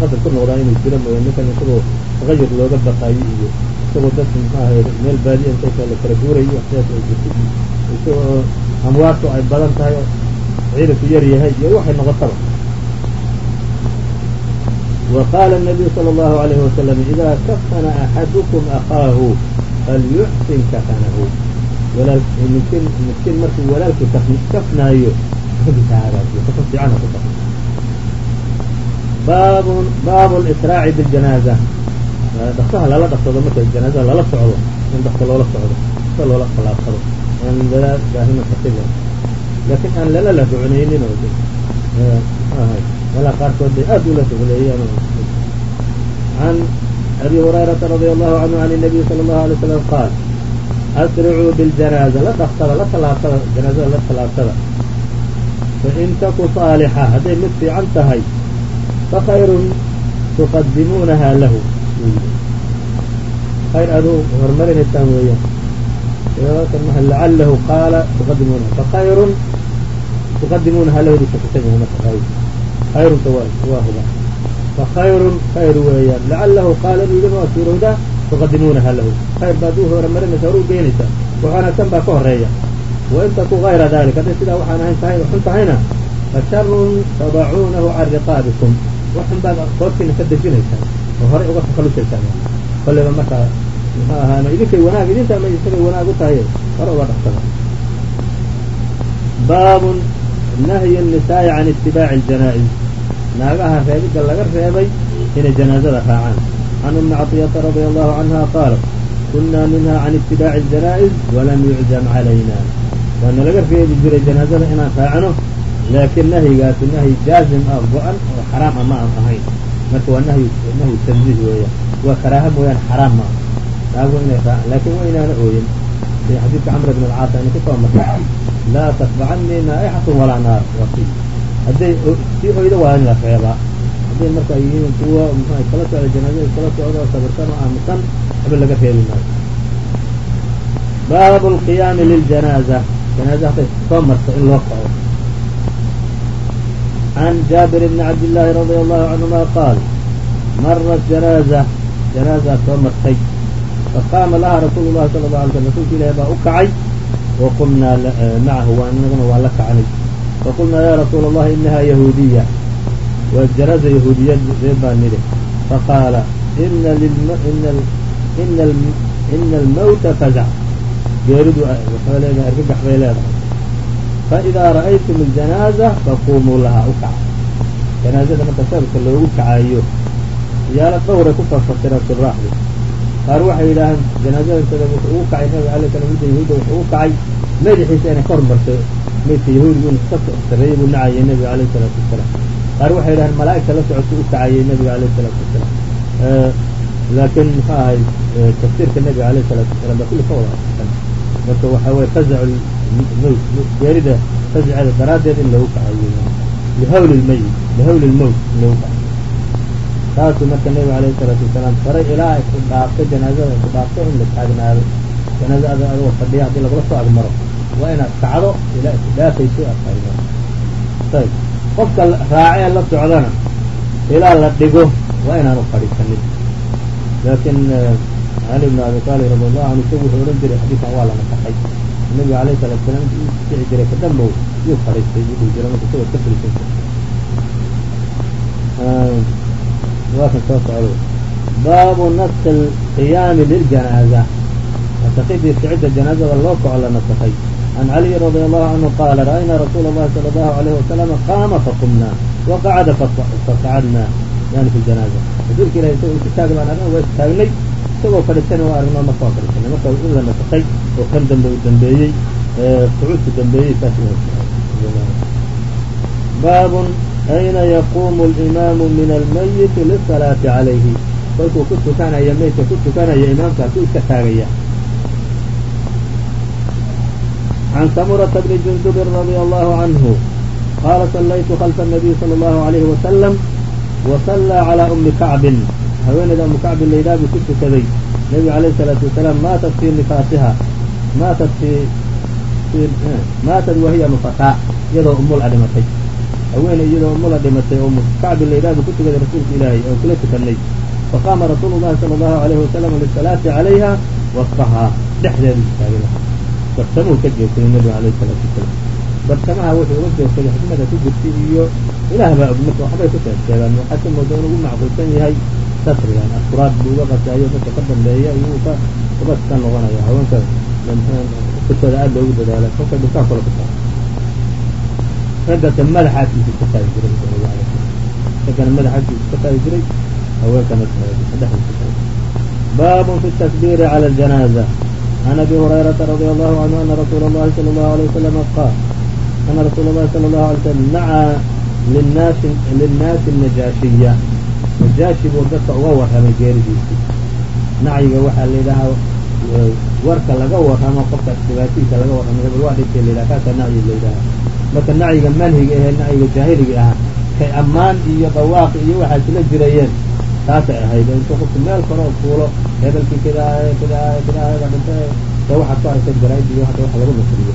qasab ku noqdaa inuu jiro mooya ninkan isagoo tagayur looga baqaayo iyo isagoo dadka muxuu ahay meel baadiya intaasoo la kala guurayo waxsidaas ay jirto iyo isagoo amwaartu ay badan tahay oo ciidanku yar yahay iyo waxay noqotaba وqاl النبي صلى الله عليه وسلم إذا kفن أحadكم أخاaه فlyحسن kفنه midkiin markuu walaalkii kafnaayo kafankiisa hagaajiyo kafan fiican ha ku kafno bab bab sraaci bijanaaza dhaksaha lala dhaksado marka janaaza lala socdo in dhaksa loola socdo dhaksa loola alaabsado aan daahima kaig laakiin aan lala laducnaynin oo meelaa qaarkood bay aad ula ducleeyaan an abi hurayraa radi allahu canhu an nabiy sala allahu alay slam qaal asricuu bijanaaza la dhaksada la talaabsada janaazada la talaabsada fain taku saalixa hadday mid fiican tahay fakayr تqadimuunaha lahu khayr aduu horumarinaysaan weeyaan lacalahu qaala tuqadimuunaha fakayr tuqadimuunaha lahu dukakusan yahay marka khayr khayrunta waa huba fakhayrun khayr weeyaan lacalahu qaala buu yidhi waa suurowdaa tuqadimuunaha lahu khayr baad u horumarinaysa hor u geynaysaa wax wanaagsan baa ka horreeya wain takuu gayra dalik hadday sidaa waxaan ahayn tahay xun tahayna fa sharun tadacuunahu can riqaabikum wax xun baad qoortiina ka dejinaysaan oo horay uga takhalusaysaan kolleyba markaa muxuu ahaa ma idinkay wanaag idinta ama isagay wanaag u tahay hore uga dhaqsada baabun nahyi الnisaa'i can itibaaci اljanaa'iz naagaha reebidda laga reebay inay janaazada raacaan can umi caطiyata radia allahu canha qaalat kunaa minha can itibaaci اljanaa'iz walam yuczam calayna waana laga reebi jiray janaazada inaan raacno laakiin nahyigaasi nahyi jaazim ah go-an oo xaraam ah ma aan ahayn marka waa nahyu nahyu tanziih weeya waa karaaha mooyaane xaraam ma ah laakiin waa inaana ooyin xadiidka camr bn alcaas aynu ku soo marnay laa tatbacanii naa'ixatu walaa naar wasi hadday sii oyda waa in la reebaa hadday marka yihiin kuwa muxua kala socda janaazada kala socda oo sabirsan oo aamusan waxba laga reebi maayo baabu lqiyaami liljanaaza janaaza hadday soo marto in loo kaco can jaabir bni cabdillaahi radia allahu canhuma qaal marat janaaza janaazaa soo martay faqaama laha rasuulu llahi sala allahu alay slm rasuulka ilaahi baa u kacay wa qumnaa macahu waa inaguna waa la kacnay faqulnaa ya rasuula allahi inaha yahuudiya waa janaaza yahuudiyad ree baa nidhi faqaala ina almawta fazac geeridu waxay leedahay argagax bay leedahay faidaa ra'aytum aljanaaza faquumuu lahaa u kaca janaazada marka sababka loogu kacayo yaalla dhowray ku fasfasireen suraaxdu qaar waxay yidhaahaan janaazada intada wuxuu ugu kacay nabiga alay slam midda yahuudda wuxuu ugu kacay madaxiisa inay kor marto maydka yahuudigu inu ka sarreeyey buu nacayay nabiga alayh isalaatu wasalaam qaar waxay yidhahaan malaa'igta la socota u kacayay nabiga alayh isalaatu wasalaam laakiin muxuu ahay tafsiirka nabiga alayh isalaatu wasalaam baa kulli ka wada marka waxaa weye fazacu mowt geerida fazaceeda daraaddeed in lagu kacayo lihawli lmayit lihawli lmowt in lagu kacayo taasuu marka nabiga alayhi isalaatu wasalaam faray ilaa ay ku dhaafto janaazada ay ku dhaafto in la taagnaado janaaza ada adagoo fadhiya haddii lagula soo agmaro waa inaad kacdo ilaa isku dhaafayso aad taagno ayb qofka raacee la socdana ilaa la dhigo waa inaanu fadhiisanin laakiin cali bn abi taalib radi allahu anhu isagu wuxuu odhan jiray xadiidkan waa la nasaxay nabiga alayhi salatu salaam intuu kici jiray kadambow yuu fadhiistay yuu dhihi jiray marka isagoo ka fadhiisan waa kan soo socdo baabu naski alqiyaami liljanaaza nasakidii kicidda janaazada loo kaco la nasakay can caliyi radi allahu canhu qaala ra'aynaa rasuula allahi sala allahu alayhi wasalama qaama faqumnaa waqacada faqacadnaa yani fi janaaza rasuulka ilahi isagoo isu taag baan arrin waa istaagnay isagoo fadhiisana waa arrinoo marka waa fadhiisanay marka in la nasakay oo kan dambe uu dambeeyey qucuudku dambeeyey saas baabun ayna yaquumu alimaamu min almayiti lisalaati calayhi kolkuu ku tukanaya maydka ku tukanaya imaamka halkuu iska taagaya can samurata bni jundubin radia allahu canhu qaala sallaytu khalfa الnabiy salى allahu alayhi wasalam wasallaa calaa umi kacbin haweeneyda umu buu ku tukaday nebigu alayhi salaatu wasalaam maatat fii nifaasiha maatat fii maatat wahiya nufasaa iyadoo umula dhimatay. Haweeney iyadoo umula dhimatay oo kacbin layidhaha buu ku tukaday rasuulka ilaahay oo kula tukanay. Faqaama rasuulu llahi sala allahu alayhi wasalam lisalaati calayha wasfahaa dhexdeedu istaagay bartamuhu ka joogsaday nebiga alayhi salaatu wasalaam. Bartamaha wuxuu uga joogsaday xikmada ku jirtay iyo ilaah baa og waxbay ku sheegsheegaan waxaa ka mooda in ugu macquulsan yahay satrigan asturaad buu uga qasaayo dadka ka dambeeya iyuu ka ubas ka noqonaya haweenka kutooda aad loogu dadaala kolkay dhulkaan kula kutaa raggase madaxaadkiisu ka taagi jiray alay raggana madaxaadkiisu ka taagi jiray haweenkana dhexdiisa taagi baabun fi takbiiri cala aljanaaza. Can abi hurayrata radia allahu canhu ana rasuula allahi sala allahu alayh wasalama qaal ana rasuula allahi sala allahu alay slam nacaa linnaasi linnaasi najaashiya najaashi buu dadka uga warramay geeridiisii. Nacyiga waxaa la yidhaahaa warka laga warramo qofka dhibaatiisa laga warramo hebel waa dhintay la yidhaha kaasaa nacyi la yidhaha marka nacyiga manhiga ahee nacyiga jaahiliga ahaa kay ammaan iyo dhawaaqi iyo waxaa isla jirayeen taasay ahayd. Intuu qofku meel kale oo fuulo hebelkii kidaaye kidaaye kidaayada dhintay dee waxaad ku aragtay jaraa'id iyo hadda wax lagu nasriyo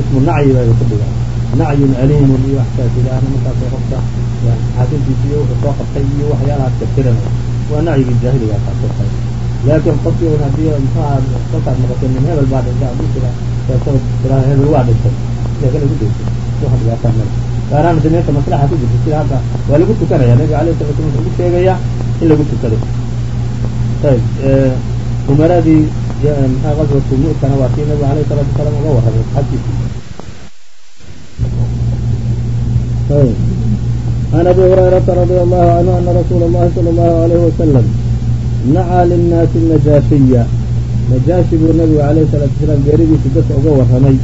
ismu nacyi baa ku dhigaa nacyun aliimun iyo wax saas yidhaahna markaasoo qofka xaasintiisa iyo wuxuu soo qabtay iyo waxyaalahaas kafiranay waa nacyigii jaahiliga kaasoo kale laakiin qofkii un haddii muxuaha kolkaad noqotay nin hebel baa dhintay aduu tira tiraa hebel waa dhintay sida kale ku daysa waxa dhibaataa male gaaraan haddii meesha maslaxa ku jirta sida hadda waa lagu tukanaya nabiga alayh salatu wuxuu ku sheegayaa in lagu tukado ayb umaradii maxaa qaswatu mu'tana waa kii nabiga alayh salatu wasalaam uga warramay asxaabtiisa عن أبي هريرة رضي الله عنه أن رسول الله صلى الله عليه وسلم نعى للناس النجاشية نجاشي buu nabigu alayه الصلاaةu وaسلام geeridiisi dadka uga warramay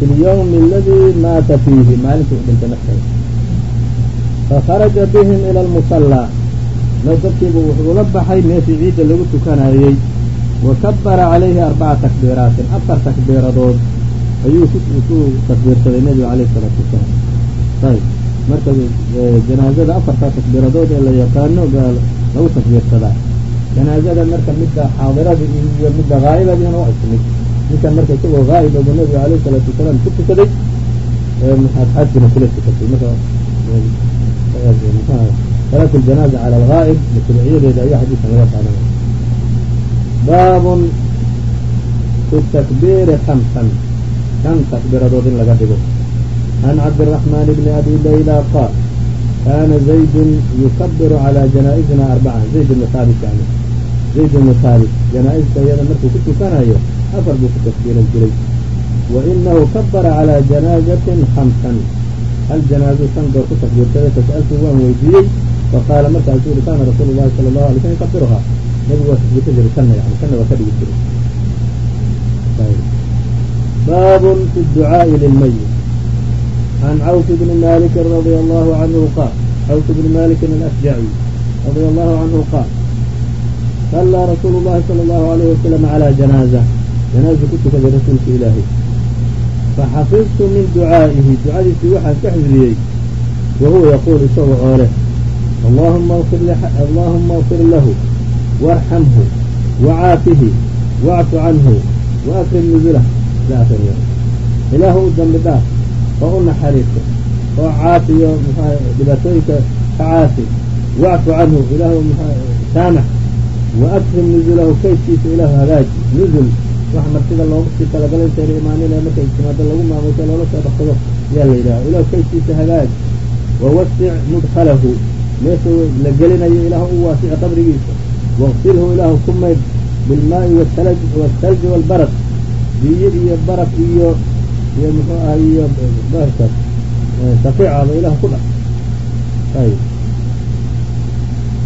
في اليوم الذي maata فيihi maalintii u dhintay nafteeda fakharaجa bهm إلى المصلى dadkiibu wuxuu la baxay meeshii ciidda lagu tukanayey وakبara عalayhi أربaca تكبيiraatin afar takbiiradood ayuu ku takbiirsaday nebigu alayه الصلاaةu وaسلام ayb marka janaazada afartaa takbiiradood ee la yaqaano lagu takbiirsadaa janaazada marka midda xaadirada iyo midda haa'ibadiina waa ismid ninkan marka isagoo haa'ib buu nabiga alayh salaatu wasalaam ku tukaday asxaabtiina kula tukatay marka salaatu ljanaza cala alghaa'ib mashruuciyadeeda ayaa xadiiskan laga qaadanaya baabun fi takbiiri khamsan shan takbiiradood in laga dhigo عن عبد الرحمن بن أبي ليلى قال كان زيد يكبر على جنائزنا أربعة زيد بن ثابت يعني زيد بن ثابت جنائزka iyada markuu ku tukanayo afar buu ku takbiiran jiray وإنه كبر على جناaزة خمسا hal جناaزo shan goor ku takbiirsaday فسألtu waan weydiiyey فqاala markaasuu yihi kana رasuul الlahi صلى الله عليه وسلم يكبرhaa nabigu waa takbiirsan jiray kana yani kana waa ka dhigi jiray bab في الدعاء للميت عن عوف بن مالك رضي الله عنه قال عوف بن مالك الأشجعي رضي الله عنه قال صلى رsuuل اللhi صلى الله عليه وسلم على جناaزة جناaزة ku tukaday rasuulka ilaahay faxafظtu min duعaaئihi ducadiisii waxaan ka xifdiyey wahuwa yaquul isaga oo leh اللهma اغfir lahu وارxمhu وcaafihi واعfu canhu وأkrim نزله ilaahu u dambi dhaaf oo u naxariiso oo caafiyo mxua dhibaatooyinka ka caafi wacfu canhu ilaahu saamax wa akrim nuzulahu kaydkiisa ilaahu hagaaji nuzul wax martida loogu sii talagalay intayna imaaninee markay timaado lagu maamuso loola soo dhaqsado ayaa la yidhaha ilahu kaydkiisa hagaaji wawasic mudkhalahu meesha la gelinayo ilaahu u waasici qabrigiisa waqsilhu ilaahu ku maydh bilmaa'i waalthalji waalbarad biyo iyo baraf iyo iyo muxuu aha iyo baarkaas shaqiicaba ilaah ku dhac ayb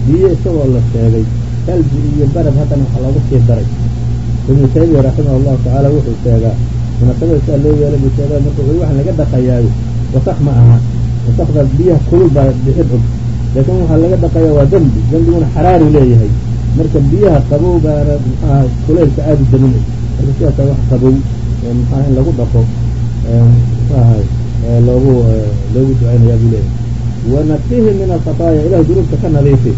biyo isagoo la sheegay kalbi iyo baraf haddana waxaa loogu sii daray ibnu taymiya raximah allahu tacaala wuxuu sheegaa munaasabada saa loo yeelay buu sheegaa marka wuxuu waxaan laga dhaqayaayo wasak ma aha wasakda biyaha kulul baa bixid og laakiin waxaa laga dhaqayaa waa dembi dembiguna xaraaru leeyahay marka biyaha qabow baana muxuaha kuleylka aada u daminay marka sidaasa wax qabow muxuaha in lagu dhaqo muxuu ahay loogu loogu ducaynayaa buu leeyahay wanaqihi min alkhaطaaya ilahu dunuubta ka nadiifi.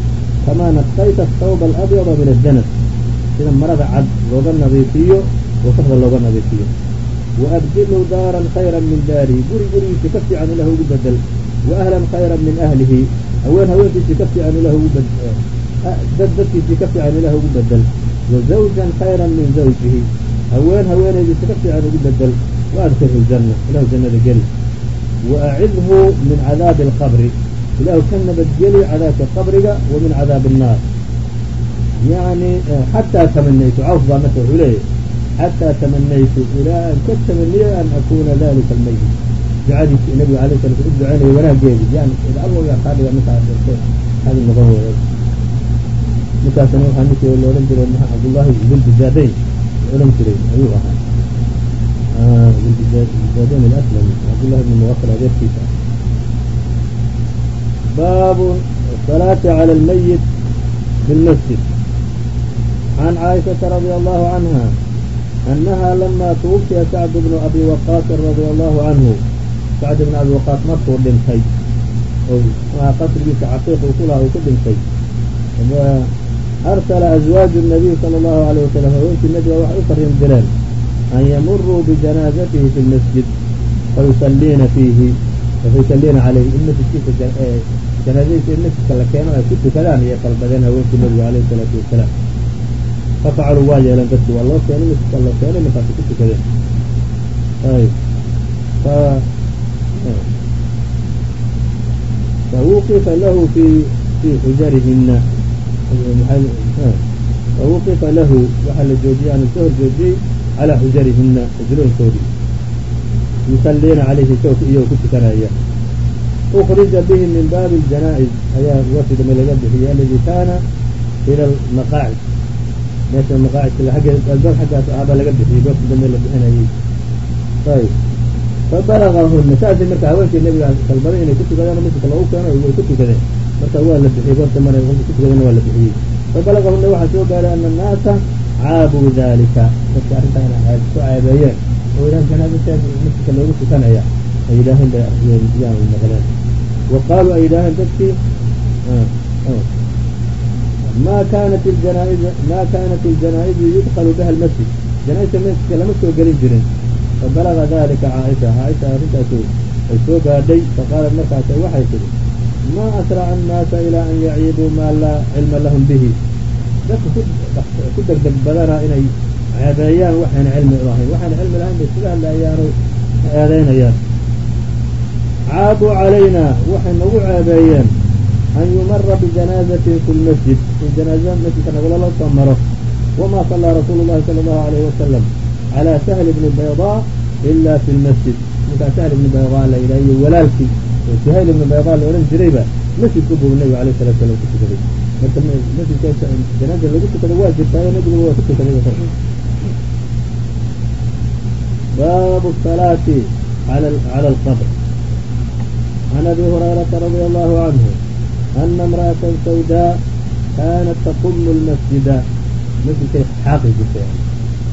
Kamaa naqayta athawba alabyada min addanas sida marada cad looga nadiifiyo wasakda looga nadiifiyo. Waabdilhu daaran khayra min daarihi. Guri gurigiisii ka fiican ilah ugu bedel wa ahlan khayra min ahlihi. Haween haweenkiisii ka fiican ilah ugu dad dadkiisii ka fiican ilah ugu bedel wa zawjan khayra min zawjihi. Haween haweenaydiisi ka fiican ugu bedel waadkirhu ljanna ilahu jannada geli waacidhu min cadaabi alqabri ilahu ka nabadgeli cadaabka qabriga wa min cadaabi الnaar yani xataa tamanaytu cawf baa marka wuxuu leeyahy xataa tamanaytu ilaa an ka tamaniyay an akuna dalika almayit ducadiisi nabiga alay sala u ducaynaya wanaageedi yan alla yaa kaa dhiga ninkaa dhintay hadi noqon weya ninkaasna waxaa ninkii la odhan jiray cabdullahi bilbijaadayn odhan jiray ayuu ahaa bilbijaadayn alaslami cabdullahi bni muwafir adeerkiisa baabu asalaati cala almayit bilmasjid can caaishaةa radia allahu canha annaha lama tuwufiya sacd bnu abi waqaasin radia allahu canhu sacd bn abi waqaas markuu dhintay oo qasrigiisa caqiiq uu ku laha uu ku dhintay arsala azwaaju الnabiy salى اllahu alayh wasalam haweenkii nebiga waxay u fariin direen an yamuruu bijanaazatihi fi lmasjid fayusaliina fiihi fayusaliina calayhi in masjidkiisa janaazadiisa in masjidka la keeno ay ku tukadaan ayay qalbadeen haweenkii nabiga alayhi salaatu wasalaam fafacaluu waa yeeleen dadki waa loo keenay masjidka loo keenay markaasi ku tukadeen fawuqifa lahu fi fi xujarihina fawuqifa lahu waxaa la joojiyey aan soo horjoojiyey calaa xujarihina xujrooyinkoodii yusaliina calayhi iyagoo ku tukanaya ukrija bihi min baabi اjanaa'iz ayaa wafdi dambe laga bixiyey aladi kaana ila maqaacid meesha maqaacidka albaab xaggaas ahaa baa laga bixiyey wafdi dambe la bixinayey ayb fabalagahuna saasay marka haweenkii nabiga dalbaday inay ku tukadaan masjidka loogu keeno way ku tukadeen marka waa la bixiyey goor dambana ku tukadeen waa la bixiyey fabalagahuna waxaa soo gaaray ana annaasa caabuu dalika dadka arrintaa ku caabeeyeen oo masjidka loogu tukanaya ay yidhaaheen bay yaan maqleen wa qaaluu ay yidhaaheen dadkii ma kanat ma kanat iljanaa'izu yudkalu biha almasjid janaaizta masjidka lama soo gelin jirin fabalaga dalika caaisha caaisha arrintaasu ay soo gaadhay faqaalat markaas waxay tidhi ma asraca annaasa ilaa an yaciibuu maa laa cilma lahum bihi dadka ku degdeg badanaa inay ceebeeyaan waxayna cilmi u ahayn. Waxayna cilmi lahayn bay sida hadlaayaanu eedaynayaan caabuu calaynaa waxay nagu ceebeeyeen an yumara bijanaazatin fi lmasjid in janaaza masjidka nagulala soo maro. Wamaa sallaa rasuulu llahi sala allahu alayhi wasalam calaa sahli bni baydaa ila fi lmasjid ninkaa sahl ibni baydaa la yidhaha iyo walaalkii suhayl ibni baydaa la odhan jirayba masjidku buu nabiga alayh salatu salam ku tukaday janaaza lagu tukada waa jirtaayo nabiguba waa ku tukaday baabu salaati cala alqabr can abi hurayrata radia allahu canhu ana imra'ata sawdaa kaanat taqumu lmasjida masjidkay xaaqi jirtay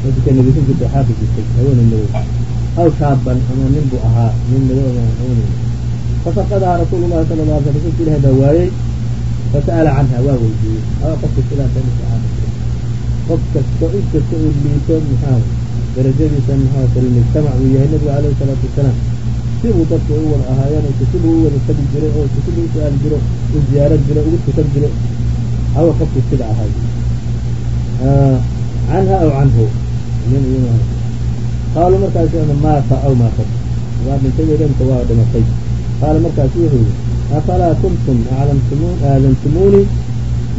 masjidkay nadiifin jirtay xaaqi jirtay haweeney madow aw shaaban ama nin buu ahaa nin madow ama haweeney fafaqadaha rasuulu llahi sala la alay sl rasuulka ilahi baa waayey fasa'ala canha waa weydiiyey aa qofka sidaasa ninka xaaqi qof kasta in kasta uu liito maxaa darajadiisa maxaa filmujtamac uu yahay nabiga alayhi salaatu wasalaam sibuu dadka u wada ahaayeen oo sibuu u wada tagi jiray oo sibuu u su'aal jiro u ziyaaran jiro ugu tukan jiro awa qofku sida ahay canha aw canhu qaalu markaas maata aw maatat waa dhintay weydanta waa dhimatay qaala markaasu wuxuu yihi afalaa kuntum aclamtumu aadantumuni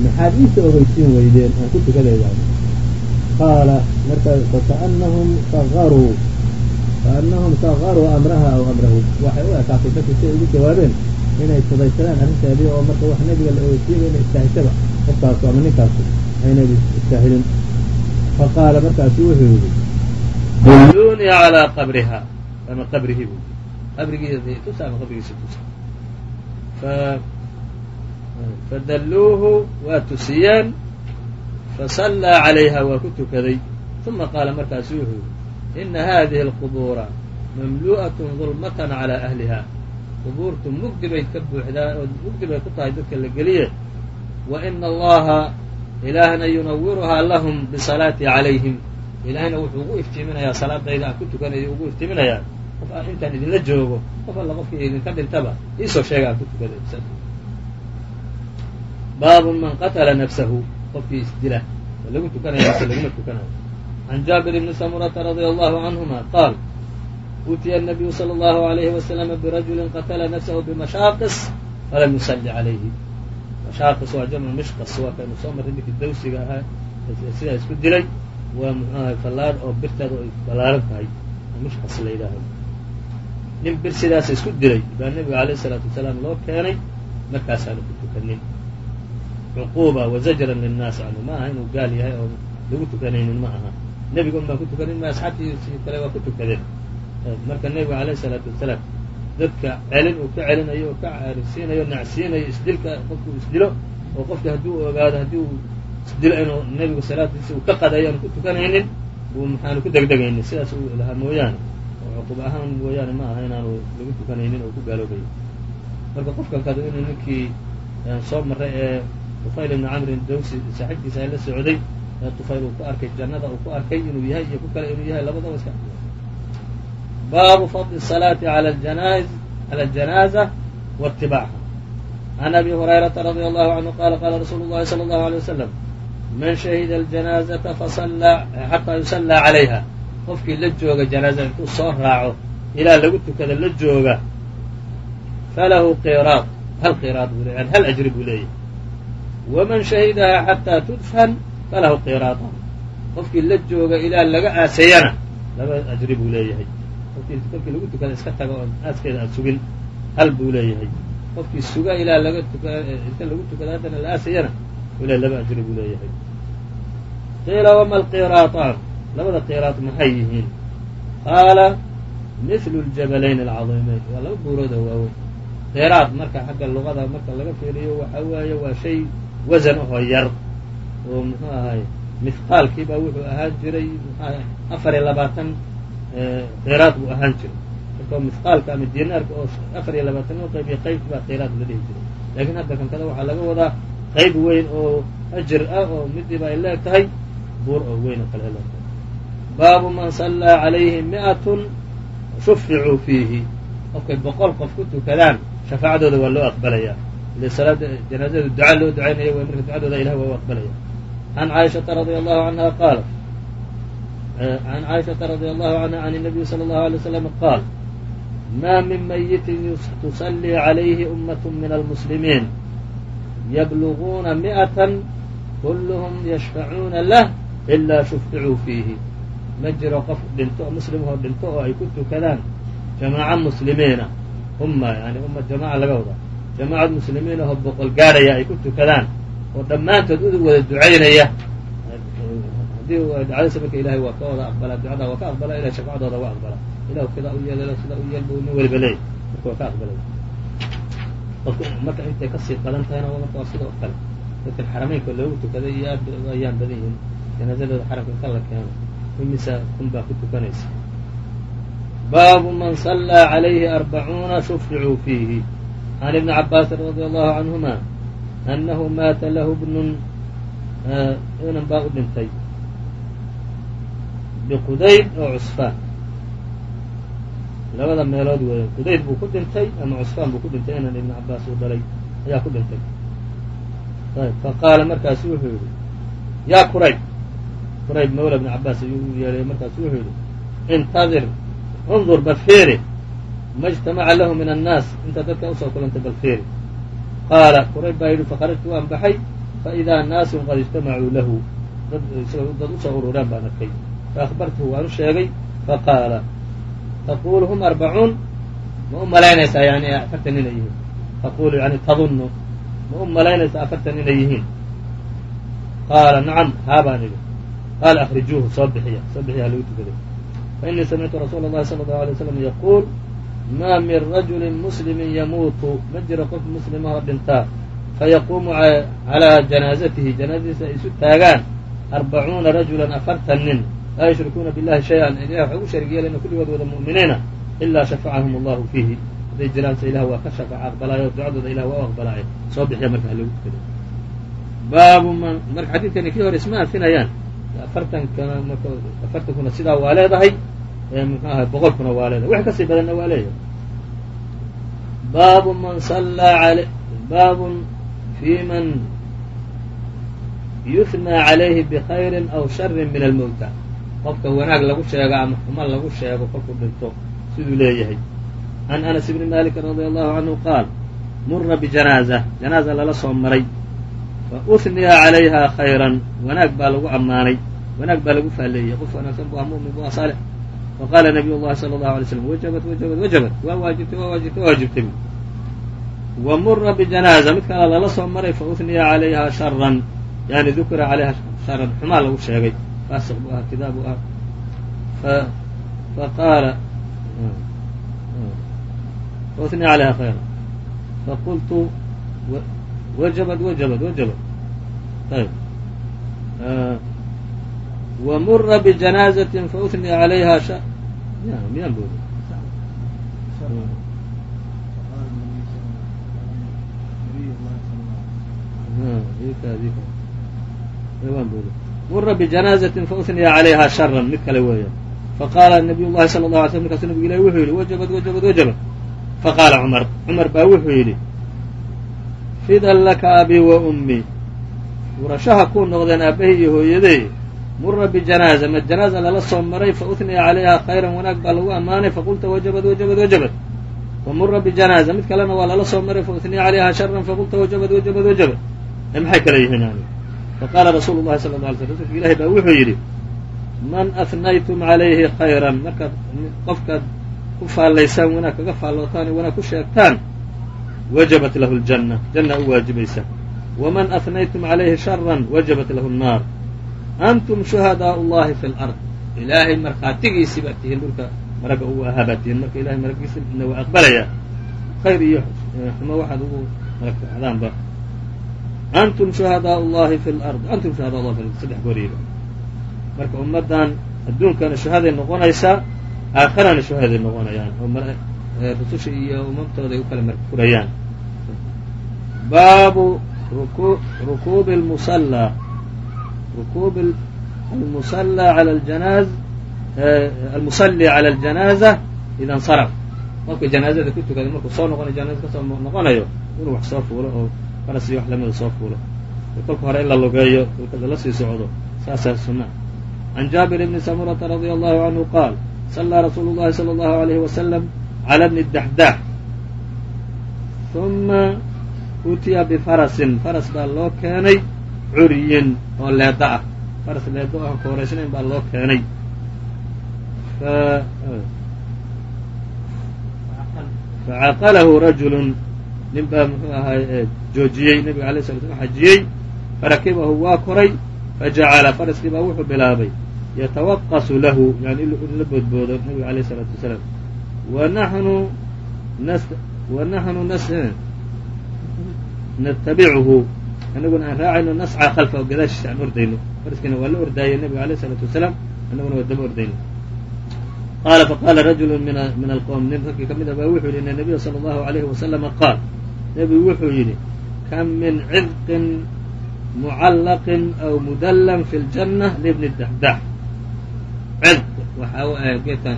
maxaad iisa ogeysiin weydeen aan ku tukadayda qaala markaa fakaanahum sagaruu kaanahum sagaruu amraha aw amrahu waxay u ekaatay dadka siay ugu jawaabeen inay fudaysadaan arrinteedii oo marka wax nabiga la ogeysiiyaba inay istaahishaba qofkaasu ama ninkaasu aynay istaahilin faqaala markaasu wuxuu yihi dullunii calaa qabriha ama qabrihi bu qabrigiisa tusa ama qabrigiisa tusa fadalluuhu waa tusiyeen fasallaa calayha waa ku tukaday uma qaala markaasu wuxuu yihi ina hadihi alqubuura mamlu'atun dulmatan calaa ahliha qubuurtu mugdi bay ka buuxdaa oo mugdi bay ku tahay dadka la geliye wa ina allaha ilaahna yunawiruhaa lahum bisalaati calayhim ilaahayna wuxuu ugu iftiiminayaa salaadayda aan ku tukanayo ugu iftiiminayaa intaan idinla joogo qof alla qofkii idinka dhintaba iisoo sheega aan ku tukaday baabu man qatala nafsahu qofkii isdila oo lagu tukanaya mise laguma tukanayo can jaabir bni samurata radia allahu canhuma qaal utiya الnabiyu salى اllahu عalayhi waslama birajuli qatla nafsahu bimashaaqis falam yusalli calayhi mashaaqis waa jamcu mishqas waa kaynu soo marray ninkii dawsiga ahaa sidaa isku dilay waa muxuu ahay fallaadh oo birteeda ay ballaaran tahay oo mishqas la yidhaaho nin bir sidaasa isku dilay baa nebiga alayh الsalaatu wasalaam loo keenay markaasaanu ku tukanin. Cuquuba wazajran linnaas canhu ma aha inuu gaal yahay oo lagu tukanaynin ma aha. Nebiga un baan ku tukanin ma asxaabtiisi kale waa ku tukadeen marka nebiga alayh isalaatu wasalaam dadka celin uu ka celinayo oo ka caarisiinayo nacsiinayo isdilka qofku isdilo oo qofki haddii uu ogaado haddii uu isdilo inuu nebigu salaadiisa uu ka qadayo aanu ku tukanaynin uu maxaanu ku degdegaynin sidaas uu lahaa mooyaane. oo cuquub ahaan mooyaane ma aha inaanu lagu tukanaynin oo ku gaaloobayo marka qofkan kado inuu ninkii soo maray ee tufayl ibni camrin dawsi saaxiibkiisa ay la socday ee tufayl uu ku arkay jannada uu ku arkay inuu yahay iyo ku kale inuu yahay labadaba iska baabu fadli الsalaati alى janaaza waاtibaacha عن أbي هريرة رضي الله عنه qال qاla رsuل الlahi صلى الله عليه وسلم man shahida الجناaزة xatىa يusلىa عalayha qofkii la jooga janaazada intuu soo raaco ilaa lagu tukada la jooga falahu qiraad hal qiraad buu leeya hal ajri buu leeyahay. Waman shahidahaa xataa tudfan falahu qiraada qofkii la jooga ilaa laga aasayana laba ajri buu leeyahay. Kolkii lagu tukada iska taga oon aaskeeda aan sugin hal buu leeyahay. Qofkii suga ilaa laga tuka inta lagu tukada haddana la aasayana ule laba ajri buu leeyahay. Qiila wama alqiraataan labada qiraad maxay yihiin qaala mithlu ljabalayn alcadiimayn. Waa laba buurooda waaweyn. Qiraad marka xagga luqada marka laga fiiriyo waxa weeye waa shay wasan ahoo yar oo muxuu ahay mihqaalkiibaa wuxuu ahaan jiray afar iyo labaatan qiraad buu ahaan jiray. Marka mihqaalka ama dinaarka oo afar iyo labaatan loo qaybiya qaybki baa qiraad la dhihi jiray. Laakiin hadda kan kada waxaa laga wadaa qayb weyn oo ajir ah oo midiiba ay leeg tahay buur oo weyn oo kale leeg tahay baabu man sallaa calayhi mi'atun shuficuu fiihi qofkay boqol qof ku tukadaan shafaacadooda waa loo aqbalayaa ile salaada janaazada duca loo ducaynaya way marka ducadooda ilah waa u aqbalaya an caaishaةa radي allahu canha qaalat an caaishaةa radي allahu canha can الnabiy salى اllahu alay slam qaal ma min mayitin tusallii calayhi umaة min almuslimiin yabluguuna miئaة kulluhm yashfacuuna lah ilaa shufficuu fiihi ma jiro qof dhinto muslimhoo dhinto oo ay ku tukadaan jamaaco muslimiina. Umma yani umma jamaca laga wadaa jamaacad muslimiin ahoo boqol gaadhaya ay ku tukadaan. Oo dhammaantood u wada ducaynaya. Haddii dhacdaysa marka ilahay waa ka wada aqbalaa ducada waa ka aqbalaa ilahay shafacadooda waa aqbalaa. Ilahu sidaa u yeel ilah sidaa u yeel bu nin weliba leeyay marka waa ka aqbalaya qofka marka intay ka sii badan tahayna marka waa sida oo kale. Dadkan xarameynka loogu tukaday iyo aad ayaan badan yihiin janaazadooda xaramka inta la keeno imisa kun baa ku tukanaysa. Baabu man sallaa calayhi arbacuuna shufficuu fiihi. Can ibni cabaasin radia allahu canhuma annahu maata lahu bnun inan baa u dhintay. Biqudayd oo cusfaan. Labada meelood weeya qudayd buu ku dhintay ama cusfaan buu ku dhintay inan ibni cabaas uu dhalay ayaa ku dhintay. Ayb faqaala markaasu wuxuu yidhi yaa qurayb qurayb mawla bni cabaas ayuu u yeehay markaasu wuxuu yidhi intadir undur balfiiri ma ijtamaca lahu min annaas inta dadka u soo kulantay balfiiri qaala qurayb baa yidhi fakharajtu waan baxay faidaa naasun qad ijtamacuu lahu. Dad u soo urureen baan arkay. Faahbartuhu waan u sheegay faqaala taqulu hum arbacuun ma u malaynaysaa yani afartan inay yihiin? Taqulu yani tadunnu ma u malaynaysaa afartan inay yihiin? Qaala nacam haa baan idhi qaala ahrijuuhu soo bixiya soo bixiya ha lagu tukaday fainii samictu rasuula اllahi sala allahu alay slam yaquul maa min rajulin muslimin yamuutu ma jiro qof muslimahoo dhintaa fayaquumu calaa janaazatihi janaazadiisa ay isu taagaan arbacuuna rajulan afartan nin laa yushrikuuna billahi shay-an ilah waxay ugu sharigyeelayn kulligood wada mu'miniina ilaa shafacahum allahu fiihi hadday jiraanse ilah waa ka shafaaca aqbalaayo ducadooda ilah waa u aqbalaayo soo bixiya marka ha tukaday baabu man marka xadiidkani kii hore isma anfinayaan afartankana marka afartankuna sidaa waa leedahay muxuu ahay boqolkuna waa leedahay. Wax ka sii badanna waa leeyahay. Baabu man sallaa baabun fii man yuhnaa calayhi bkhayrin aw sharin min almowta qofka wanaag lagu sheego ama xumo lagu sheego kolkuu dhinto siduu leeyahay. Can anas bni maliki radia allahu canhu qaal mura bijanaaza janaaza lala soo maray fa uhniya calayha khayran. Wanaag baa lagu ammaanay. Wanaag baa lagu faalleeyey qof wanaagsan bu mumin bu saalix. Faqaala nabiy llahi sala allahu alay slam wajabat wajabat wajabat. Waa waajibtay waa waajibtay waa waajibtay. Wa mura bijanaaza mid kale lala soo maray fa uhniya calayha sharan yani dukira calayha sharan xumaa lagu sheegay. Faasiq buu ahaa kidaa buu ahaa faqaala fausniya calayha khayra faqultu wajabat wajabat wajabat ayb wamura bijanaazatin fausniya calayha sha miyaan boodi mura bijanaazatin fausniya calayha sharan mid kale weeyaan faqaala nabiy llahi sala allahu alay slm markaasu nabigu ilahi wuxuu yidhi wajabat wajabat wajabat faqaala cumar cumar baa wuxuu yidhi fidan laka abi wa ummii furashaha kuu noqdeen aabbahay iyo hooyaday. Mura bijanaaza ma janaaza lala soo maray fa utniya calayha khayran wanaag baa lagu ammaanay faqulta wajabad wajabad wajabad. Wa mura bijanaaza mid kalena waa lala soo maray fa utniya calayha sharan faqulta wajabad wajabad wajabad. Ee maxay kala yihiin yani? Faqaala rasuulu llahi sala la alay sl rsulka ilahi baa wuxuu yidhi man afnaytum calayhi khayran. Markaad qofkaad ku faallaysaan wanaag kaga faallootaan iyo wanaag ku sheegtaan wajabat lahu ljanna janna u waajibaysa waman afnaytum calayhi sharan wajabat lahu nnaar antum shuhadaau llahi fi lard ilaahay markhaatigiisii baad tihiin dhulka maraga ugu ahaa baad tihiin marka ilahay maragiisina waa aqbalayaa khayr iyo xumo waxaad ugu maragdaanba antum shuhadaau llahi fi lard antum shuhada llahi fi lard saddex gooriiba marka ummaddan adduunkana shuhaday noqonaysaa aakharana shuhaday noqonayaan oo rususha iyo umamtooda ay u kala marfurayaan baabu rukuub almusallaa ala ljanaaz almusalli cala aljanaaza ida insaraf qofka janaazada ku tukada markuu soo noqonayo janaza ka soo noqonayo inuu wax soo fuulo oo faras iyo wax lamida soo fuulo kolka hore in la lugeeyo kolkada la sii socdo saasaa sunna can jaabir bni samurata radia allahu canhu qaal sallaa rasuulu llahi sala allahu alayhi wasalam cala bni daxdax uma utiya bifarasin faras baa loo keenay curyin oo leeda ah faras leedo ah kooraysnayn baa loo keenay facaqalahu rajulun nin baa muxuu ahaay joojiyey nebiga alay sala slam xajiyey farakibahu waa koray fajacala faraskii baa wuxuu bilaabay yatawaqasu lahu yani in la boodboodo nebiga alayh isalaatu wasalaam wanaxnu wanaxnu natabicuhu annaguna aan raacayno nascaa khalfa oo gadaashiisa aan ordayno faraskiina waa la ordaayay nebiga alayh isalaatu wasalaam annaguna waa daba ordayno qaala faqaala rajulu min alqowm nin raggii ka mid a baa wuxuu yidhi ina nabiya sala allahu alayhi wasalama qaal nebigu wuxuu yidhi kam min cidqin mucallaqin aw mudallan fi ljanna libni daxdax cidq waxaa geedkan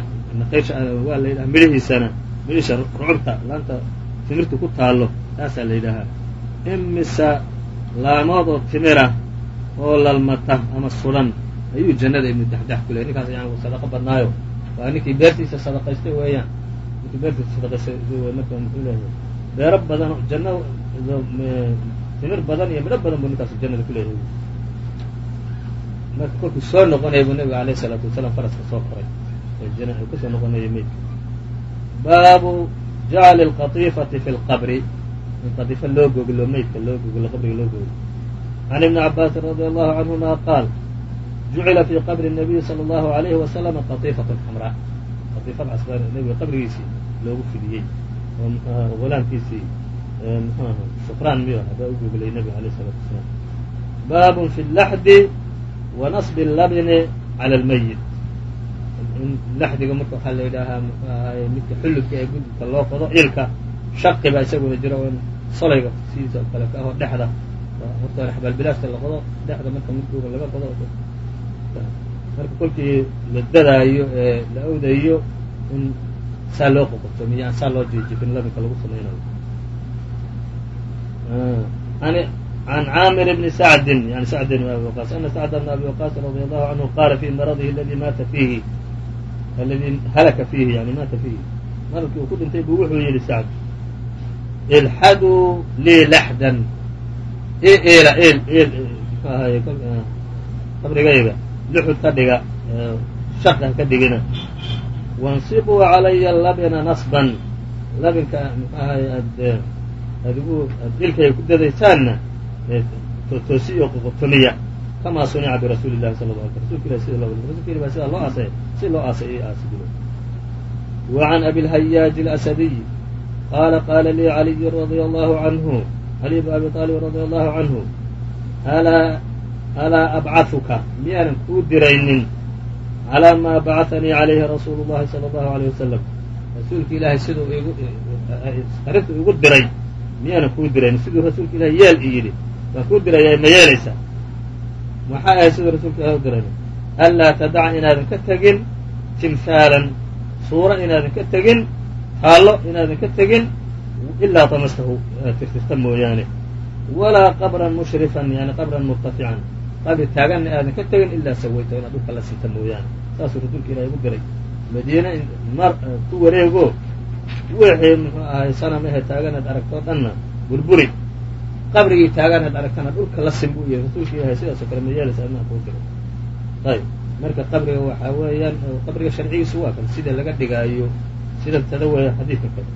waa la yidhaha midhihiisana midhisha rucubta laanta timirtu ku taallo taasaa la yidhaahaa imisa laamood oo timira oo lalmata ama sulan ayuu jannada ibnu daxdax ku lehay ninkaas yani sadaqo badnaayo. Waa ninkii beertiisa sadaqaystay weeyaan. Ninkii beertiisa sadaqaystay marka muxuu leeyahay beero badan janno timir badan iyo midho badan buu ninkaas jannada ku leeyahay. Marka kolkuu soo noqonaya buu nabiga alayh isalaatu wasalaam faraska soo koray ee kusoo noqonaya meydka baabu jacli alqatifati fi lqabri in qadifa loo goglo meydka loo goglo qabriga loo goglo can ibni cabaasin radia allahu canhuma qaal jucila fi qabri الnabiyi salى اllahu alayhi wasalama qatifat xamraa qatifad casbaan nebiga qabrigiisii loogu fidiyey oo hulaamkiisii mxuu aha sufraan miyo hadaa u goglay nebiga alayh الsalatu wasalaam baabun fi اllaxdi wa nasbi اlabni cala اlmayit laxdiga marka waxaa la yidhaahaa mxuu ahaay midka xullubka ee gudubka loo qodo ilka shaqi baa isaguna jira oo solayga sidiisa oo kale ka ahoo dhexda. Horta xabaalbilaashta la qodo dhexda marka midkuuga laga qodo marka kolkii la dadaayo ee la awdayo in saa loo qoqoto miyo aan saa loo jiijifin labinka lagu samaynayo can caamir bni sacdin yani sacd bn abi waqaas ana sacda bna abi waqaas radi allahu canhu qaala fi maradihi aladi maata fiihi aladi halaka fiihi yani maata fiihi maradkii uu ku dhintay buu wuxuu yidhi sacd ilxaduu lii laxdan qabrigayga luxud ka dhiga shaqa ka dhigina wansibuu calaya labina nasban labinka mxuu ahaye aad aad ilkayga ku dadaysaanna toosiyo qoqotomiya kamaa sunica birasuuli llahi sala la rasulka ilah sida rasulka ilah baa sidaa loo aasay si loo aasay aasi jiro wa can abilhayaaji alasadiy qaala qaala lii caliyu radia allahu canhu caliy bn abi aalib radia allahu canhu alaa alaa abcahuka miyaanan kuu diraynin calaa maa bacahanii calayhi rasuulu llahi sala allahu alayh wasalam rasuulka ilaahay siduu arrintu igu diray miyaanan kuu diraynin siduu rasuulka ilahay yeel i yidhi waan kuu diraya ma yeelaysaa maxaa ahayd siduu rasuulka ilahay dirayna anlaa tadaca inaadan ka tegin timhaalan suuro inaadan ka tegin taallo inaadan ka tegin ilaa tamastahu. Tirtirta mooyaane. Walaa qabran mushrifan yani qabran murtafican. Qabri taaganna aadan ka tegin ilaa sawayto inaad dhulka la sinta mooyaane. Saasuu rasuulka ilahi ugu diray madiine mar ku wareego wixii muxuu ahay sanamahe taaganaad aragtoo dhanna burburi qabrigii taaganaad aragtana dhulka la sin buu yahay rasuulka ilahay sidaasoo kale ma yeelaysa adnaha kuu diray ayb marka qabriga waxaa weeyaan qabriga sharcigiisu waa kan sida laga dhigaayo sida tada weeya xadiidka kale.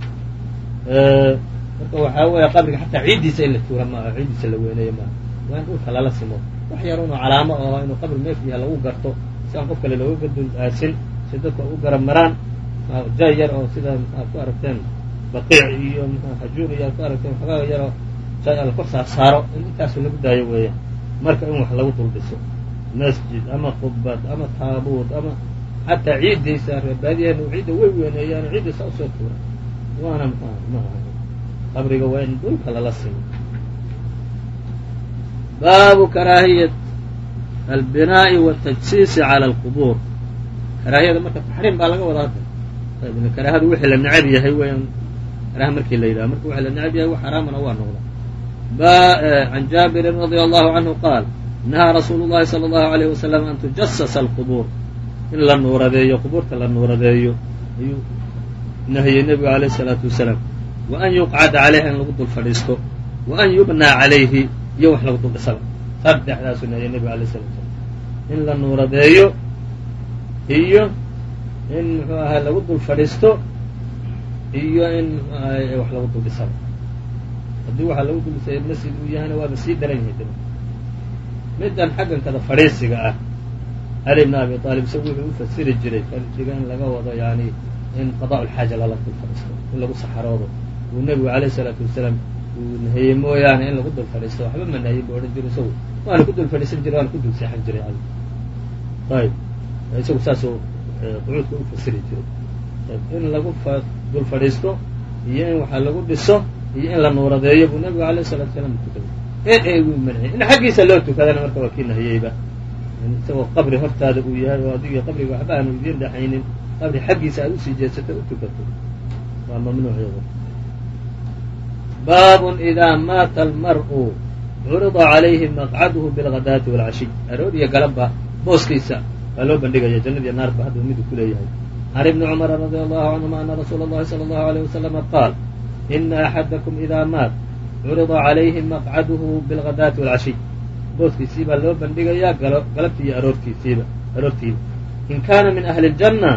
Marka waxaa weeya qabriga xataa ciiddiisa in la tuura maaha ciiddiisa la weyneeyo maaha. Waa in dhulka lala simo. Wax yar unoo calaamo aho inuu qabri meeshu yahay lagu garto si aan qof kale looga dul aasin si dadka u garab maraan jay yar oo sida aad ku aragteen baqiic iyo hajuur iyo aad ku aragteen waxoogaa yaroo jay ala kor saar saaro in intaasu lagu daayo weeyaan marka in wax lagu dul masjid ama khudbad ama taabuud ama xataa ciiddiisa reebaadiyaheenu ciidda way weyneeyaan ciiddiisa u soo tuura waana qabriga waa in dhulka lala simo. Baabu karaahiyat albinaa'i watajsiisi cala alqubuur. Karaahiyada marka taxriim baa laga wadaa hadda. Karaahadu wixii la necab yahay weeyaan karaaha markii la yidhaha marka wixii la necab yahay wax xaraamana waa noqda can jaabirin radia allahu canhu qaal nahaa rasuulu llahi sala allahu alayh wasalam an tujasasa alqubuur in la nuuradeeyo qubuurta la nuuradeeyo. Ayuu nahiyey nebigu alayh isalaatu wasalaam wa an yuqcada calayha in lagu dul fadhiisto. Wa an yubnaa calayhi iyo wax lagu dul dhisaba saddexdaasuu nahiyey nebigu alayh salatu wasalaam in la nuuradeeyo iyo in muxuu ahay lagu dul fadhiisto iyo in muxuu ahay wax lagu dul dhisaba haddii waxaa lagu dhisay masjid uu yahayna waaba sii daran yahay daba middan xaggankada fadhiisiga ah. Cali bn abi aalib isagu wuxuu u fasiri jiray fadhiga in laga wado yani in qadaa lxaaja lala dul in lagu saxaroodo. Uu nebigu alayh salaatu wasalaam uu nahiyey mooyaane in lagu dul fadhiisto waxba ma nahiyin bu odhan jiray isagu waana ku dul jiray waana ku dul seexan jiray cali ayb isagu saasuu qucuudka u fasiri jiray. Ayb in lagu dul fadhiisto iyo in waxa lagu dhiso iyo in la nuuradeeyo buu nabigu alay salatu salaam tukaday in gu manciyay in xaggiisa loo tukadana marka waa kii nahiyeyba isagoo qabri hortaada uu yahay oo adigii qabriga waxba aanu idiin dhexaynin qabri xaggiisa aad u sii jeedsata u tukato. Waa mamnuuc yado baabun idaa maata almar'u curida calayhi maqcaduhu bilghadaati waalcashiy aroodiyo galabba booskiisa waa loo bandhigaya jannadiiyo naarba hadduu midu kuleeyahay an can ibni cumara radia allahu canhuma ana rasuul allahi sala allahu aleyh wasalama qaal ina axadakum idaa maat curida calayhi maqcaduhu bilghadaati waalcashiy booskiisii baa loo bandhigayaa galabtii iyo aroortiisiiba aroortiiba in kaana min ahli اljanna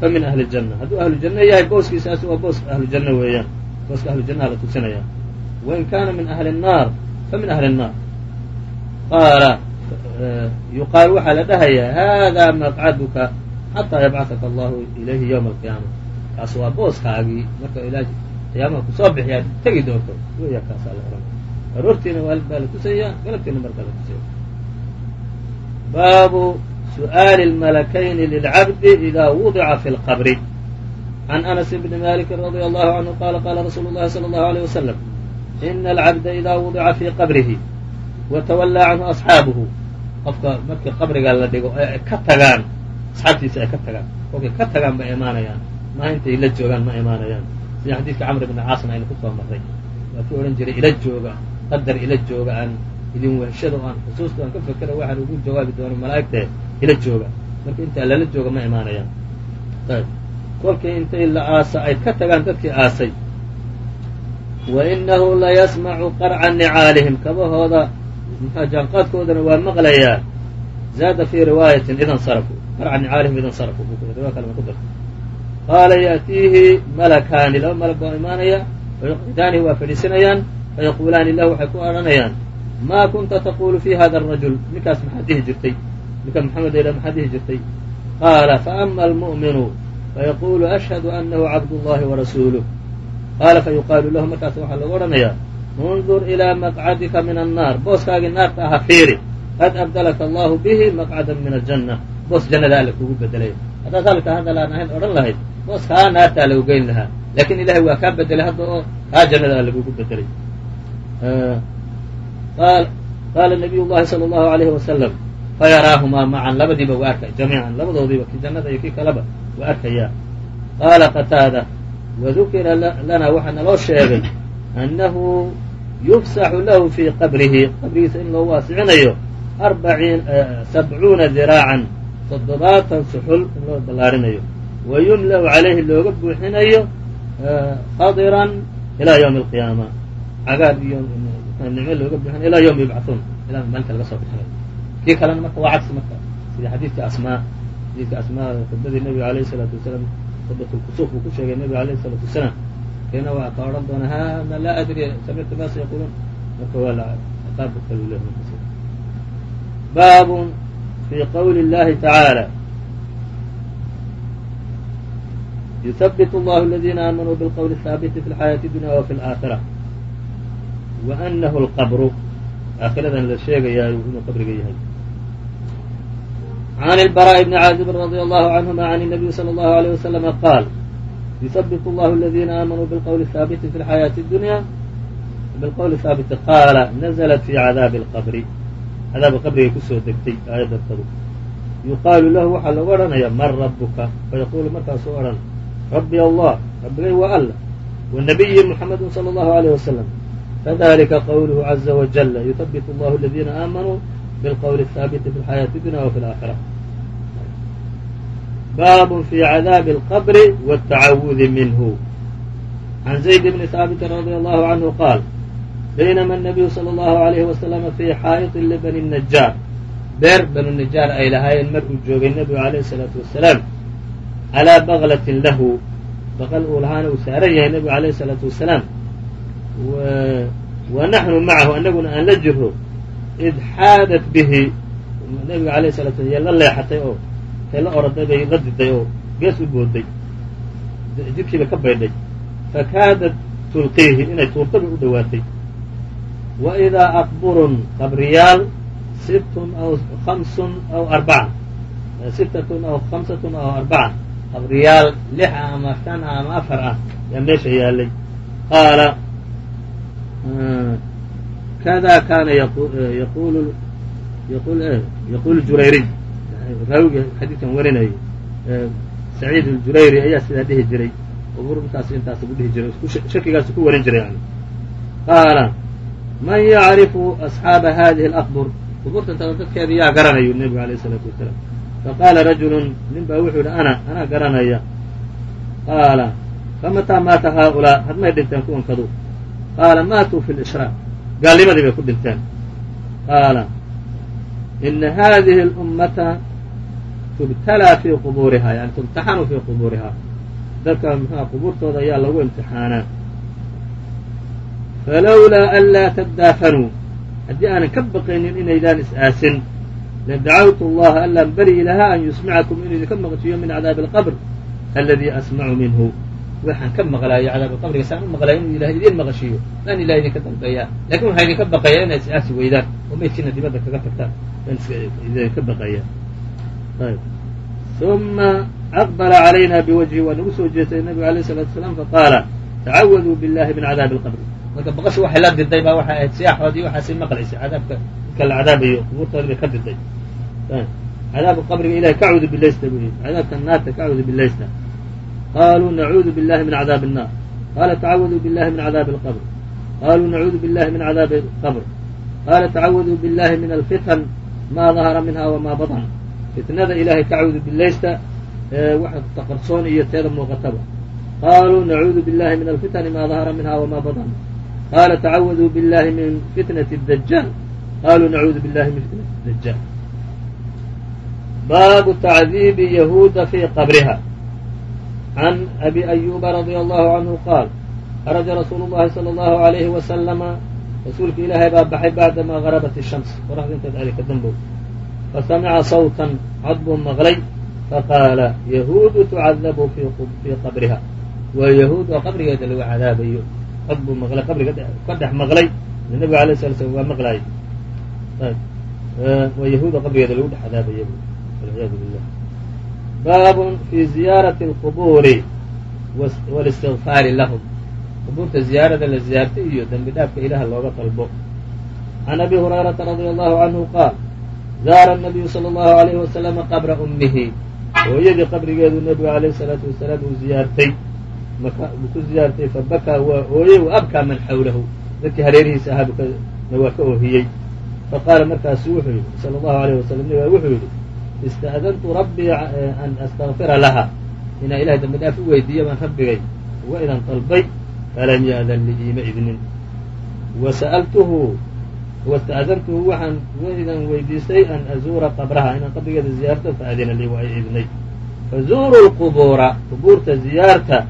fa min ahli اljanna hadduu ahlu janno yahay booskiisaasi waa booska ahlu janno weeyaan booska ahlu jannaha la tusinaya wain kaana min ahli الnaar fa min ahli الnaar qaala yuqaal waxaa la dhahayaa hada maqcaduka xataa yabcahaka allahu ilayhi ywma alqiyaama kaas waa booskaagii marka ilaa qiyaamaha kusoo bixiyaa tegi doonto weya kaasaa la ohan aroortiina baa la tusayaa galabtiina markaa la tusaya baabu su'aali اlmalakayni lilcabdi ida wudica fi اlqabri can anas bni maliki radia allahu canhu qala qala rasuulu llahi salى allahu alيyh wasalam ina alcabda ida wudica fii qabrihi watawallaa canhu asxaabuhu qofka markii qabriga la dhigo ee ay ka tagaan asxaabtiisa ay ka tagaan kolkay ka tagaan bay imaanayaan maa intay la joogaan ma imaanayaan sida xadiidka camr bni caasna aynu ku soo marray waa kii odhan jiray ila jooga qadar ila jooga aan idin wehshado aan xusuusta aan ka fekera waxaan ugu jawaabi doono malaa'igtae ila jooga. Marka intaa lala jooga ma imaanayaan. Ayb kolkii intay la aasa ay ka tagaan dadkii aasay. Wa inahu layasmacu qarca nicaalihim kabahooda mxua jaanqaadkoodana waa maqlayaa. Zaada fii riwaayatin idan sarafuu qarca nicaalihim idan sarafuu riwaya kale ku dartay qaala ya'tiihi malakaani laba malag baa imaanaya fayuqcidaanihi waa fadhiisanayaan fayaquulaani lahu waxay ku odhanayaan maa kunta taqulu fi hada arajul ninkaas maxaad dhihi jirtay ninka maxamed yidhaha maxaad dhihi jirtay qaala faama almu'minu fayaqulu ashhadu anahu cabdullahi warasuuluh qaala fayuqaalu lahu markaas waxaa lagu odhanayaa undur ilaa maqcadika min annaar booskaagii naarta aha fiiri qad abdalaka allahu bihi maqcadan min aljanna boos jannada alla kugu bedelay haddaad halka hadal aan ahayn odhan lahayd boos kaa naartaa lagu geyn lahaa. Laakiin ilahay waa kaa bedelay hadda oo kaa jannada alla kugu bedelay qaala nabiy llahi sala allahu alayhi wasalam fayaraahumaa macan labadiiba waa arkay jamiican labadoodiiba kii jannada iyo kii kaleba waa arkayaa. Qaala qataada wadukira lana waxaa naloo sheegay annahu yufsaxu lahu fii qabrihi qabrigiisa in loo waasicinayo sabcuuna diraacan toddobaatan suxul in loo ballaarinayo wa yumla'u calayhi looga buuxinayo khadiran ilaa ywmi alqiyaama cagaar iyo nicmo looga buuxinayo ilaa ywmi yubcathuun ilaa maalinta laga soo bixinayo kii kalena marka waa cagsi marka sida xadiidka asmaa xadiidka asmaa khudbadii nabiga alayhi salaatu wasalaam khudbatulkusuuf uu ku sheegay nabiga alayhi salaatu wasalaam kena waa ka odhan doona hama laa adri samictu ma sayaquluun marka waa leh baabun fi qawli اllahi tacaala yuthabbit allahu aladiina aamanuu bilqowli ahaabiti fi lxayaati dunya wa fi laakhira wa anahu alqabru aakhiradan la sheegayaa inuu qabriga yahay can ilbaraa'i bni caazibin radia allahu canhuma can inabiyi sala allahu alayh wasalama qaal yuthabitu allahu aladiina aamanuu bilqowli haabiti fi lxayaati dunya bilqowli haabiti qaala nazalat fi cadaabi alqabri cadaaba qabrigay ku soo degtay aayadda tadu yuqaalu lahu waxaa looga odhanayaa man rabbuka fa yaquulu markaasuu odhan rabbi allah rabbigay waa allah wanabiyi muxamadu sala allahu alayh wasalam kadalika qawluhu caza wajalla yuhabitu allahu aladiina aamanuu bilqowli ahaabiti fi lxayaati dunya wa fi laakhira baabun fi cadaabi alqabri wاltacawudi minhu can zayd bni haabiti radia allahu canhu qaal baynama anabiyu sala allahu alayhi wasalama fii xaa'itin libani najaar beer banu najaar ay lahaayeen markuu joogay nebigu alayh salaatu wasalaam عalىa bغلة lahu bqل uu lahaana uu saaran yahay nebigu عalيه الصلاaةu وaسلاaم وnaحnu maعahu anaguna aan la jiro إd xاadat bه nebiga عalيه الصلاة y la leexatay oo tay la oraday bay la diday oo gees u booday jidkiiba ka baydhay fakaadat tulqiihi inay tuurtaba u dhowaatay wa idaa aqburun qabriyaal sittun aw hamsun aw arbaca sittatun aw hamsatun aw arbaca qabriyaal lix ah ama shan ah ama afar ah yaa meesha yaalay. Qaala kada kaana yaqulu yaqulu jurayriy raawiga xadiidkan warinayay saciid aljurayri ayaa sidaa dhihi jiray. Qubur intaas intaas ugu dhihi jiray shakigaasu ku warin jiray yani. Qaala man yacrifu asxaaba hadihi alaqbur qubuurtan dadkeeda yaa garanayu nebigu alayh isalaatu wasalaam faqaala rajulun nin baa wuxuu yidhi ana anaa garanaya qaala famataa maata haaulaa hadmay dhinteen kuwankadu qaala maatuu fi lishraaq gaalnimadii bay ku dhinteen qaala ina hadihi اlummata tubtalaa fii qubuurihaa yani tumtaxanu fii qubuurihaa dadka mxua qubuurtooda ayaa lagu imtixaanaa falowlaa an laa tadaafanuu haddii aanan ka baqaynin inaydaan is-aasin ladacawtu allaha allaan beryi lahaa an yusmicakum inuu idinka maqshiyo min cadaabi alqabr aladii asmacu minhu waxaan ka maqlaayo cadaabi qabriga saan u maqlaayo inuu ilahay idiin maqashiiyo baan ilahay idinka dambeeyaa laakiin waxaa idinka baqaya inaad is-aasi weydaan oo maydkiina dibadda kaga tagtaan idinka baqaya uma aqbala calayna biwajhi waa nagu soo jeestay nabigu alayh salatu wasalaam faqaala tacawaduu billahi min cadaabi alqabri marka baqashu waxay la diday baa waxay ahayd siyaaxoodii waxaasay maqlaysay cadaabka dadka la cadaabayo qubuurtooda bay ka diday cadaabu qabriga ilahay kacuudu bilaysta buu yidhi cadaabka naarta kacuudu bilaysta qaluu nacuudu billahi min cadaabi الnar qala tacawaduu billahi min cadaabi اlqbr qaluu nacuudu billahi min cadaabi اlqbr qala tacawaduu billahi min alfitan ma dahara minha wma baطn fitnada ilahay kacuudu bilaysta waxa taqarsoon iyo teeda muuqataba qaluu nacuudu billahi min alfitani ma dahara minha wma baطn qala tacawaduu billahi min fitnati الdajaal qaluu nacuudu billahi min fitnati dajaal baabu tacdiibi yahuuda fii qabriha can abi ayuuba radia allahu canhu qaal kharaja rasuulu llahi sala allahu alayhi wasalama rasuulka ilaahay baa baxay bacdamaa harabat ishams qoraxda intaad celi ka dambow fa samica sawtan cod buu maqlay faqaala yahuudu tucadabu fii qabriha waa yahuud oo qabrigeeda lagu cadaabayo cod buu maqlay qabriga ka dhex maqlay nabiga alay sala slam waa maqlaayay waa yahuuda qabrigeeda lagu dhex cadaabayay walciyaadu billah baabun fi ziyaarati اlqubuuri walistigfaari lahum qubuurta ziyaarada la ziyaartay iyo dembi dhaafka ilaha looga dalbo can abi hurayrata radia allahu canhu qaal zaara anabiyu sala allahu alayhi wasalama qabra ummihi hooyadii qabrigeedu nebigu alayhi salaatu wasalaam uu ziyaartay uu ku ziyaartay fabakaa waa ooyey abkaa man xawlahu dadkii hareerihiisa ahaabna waa ka oohiyey faqaala markaasu wuxuu yidhi sala allahu alayh wasalam nabiga wuxuu yidhi ista'dantu rabbii an astakfira laha inaan ilahay dambi dhaaf u weydiiyo baan rabbigay uga idan dalbay falam ya'dan li iima idnin wa sa'altuhu wasta'dantuhu waxaan uga idan weydiistay an azuura qabraha inaan qabrigeeda ziyaarto faadina lii waa idnay fazuuruu lqubuura qubuurta ziyaarta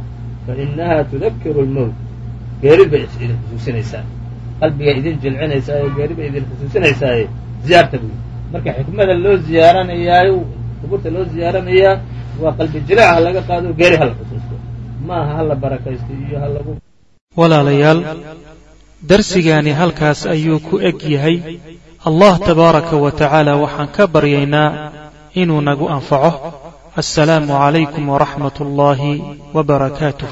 fainaha tudakiru lmowt geerid bay xusuusinaysaa qalbiga idin jilcinaysaa oo geeri bay idin xusuusinaysaaye ziyaarta buy marka xikmada loo ziyaaranayaayo qubuurta loo ziyaaranayaa waa qalbi jileec ha laga qaado geeri ha xusuusto. Maaha ha barakaysto iyo ha walaalayaal darsigaani halkaas ayuu ku eg yahay. Allah tabaaraka wa tacaala waxaan ka baryaynaa inuu nagu anfaco. Assalaamu calaykum waraxmat ullaahi wa barakaatuh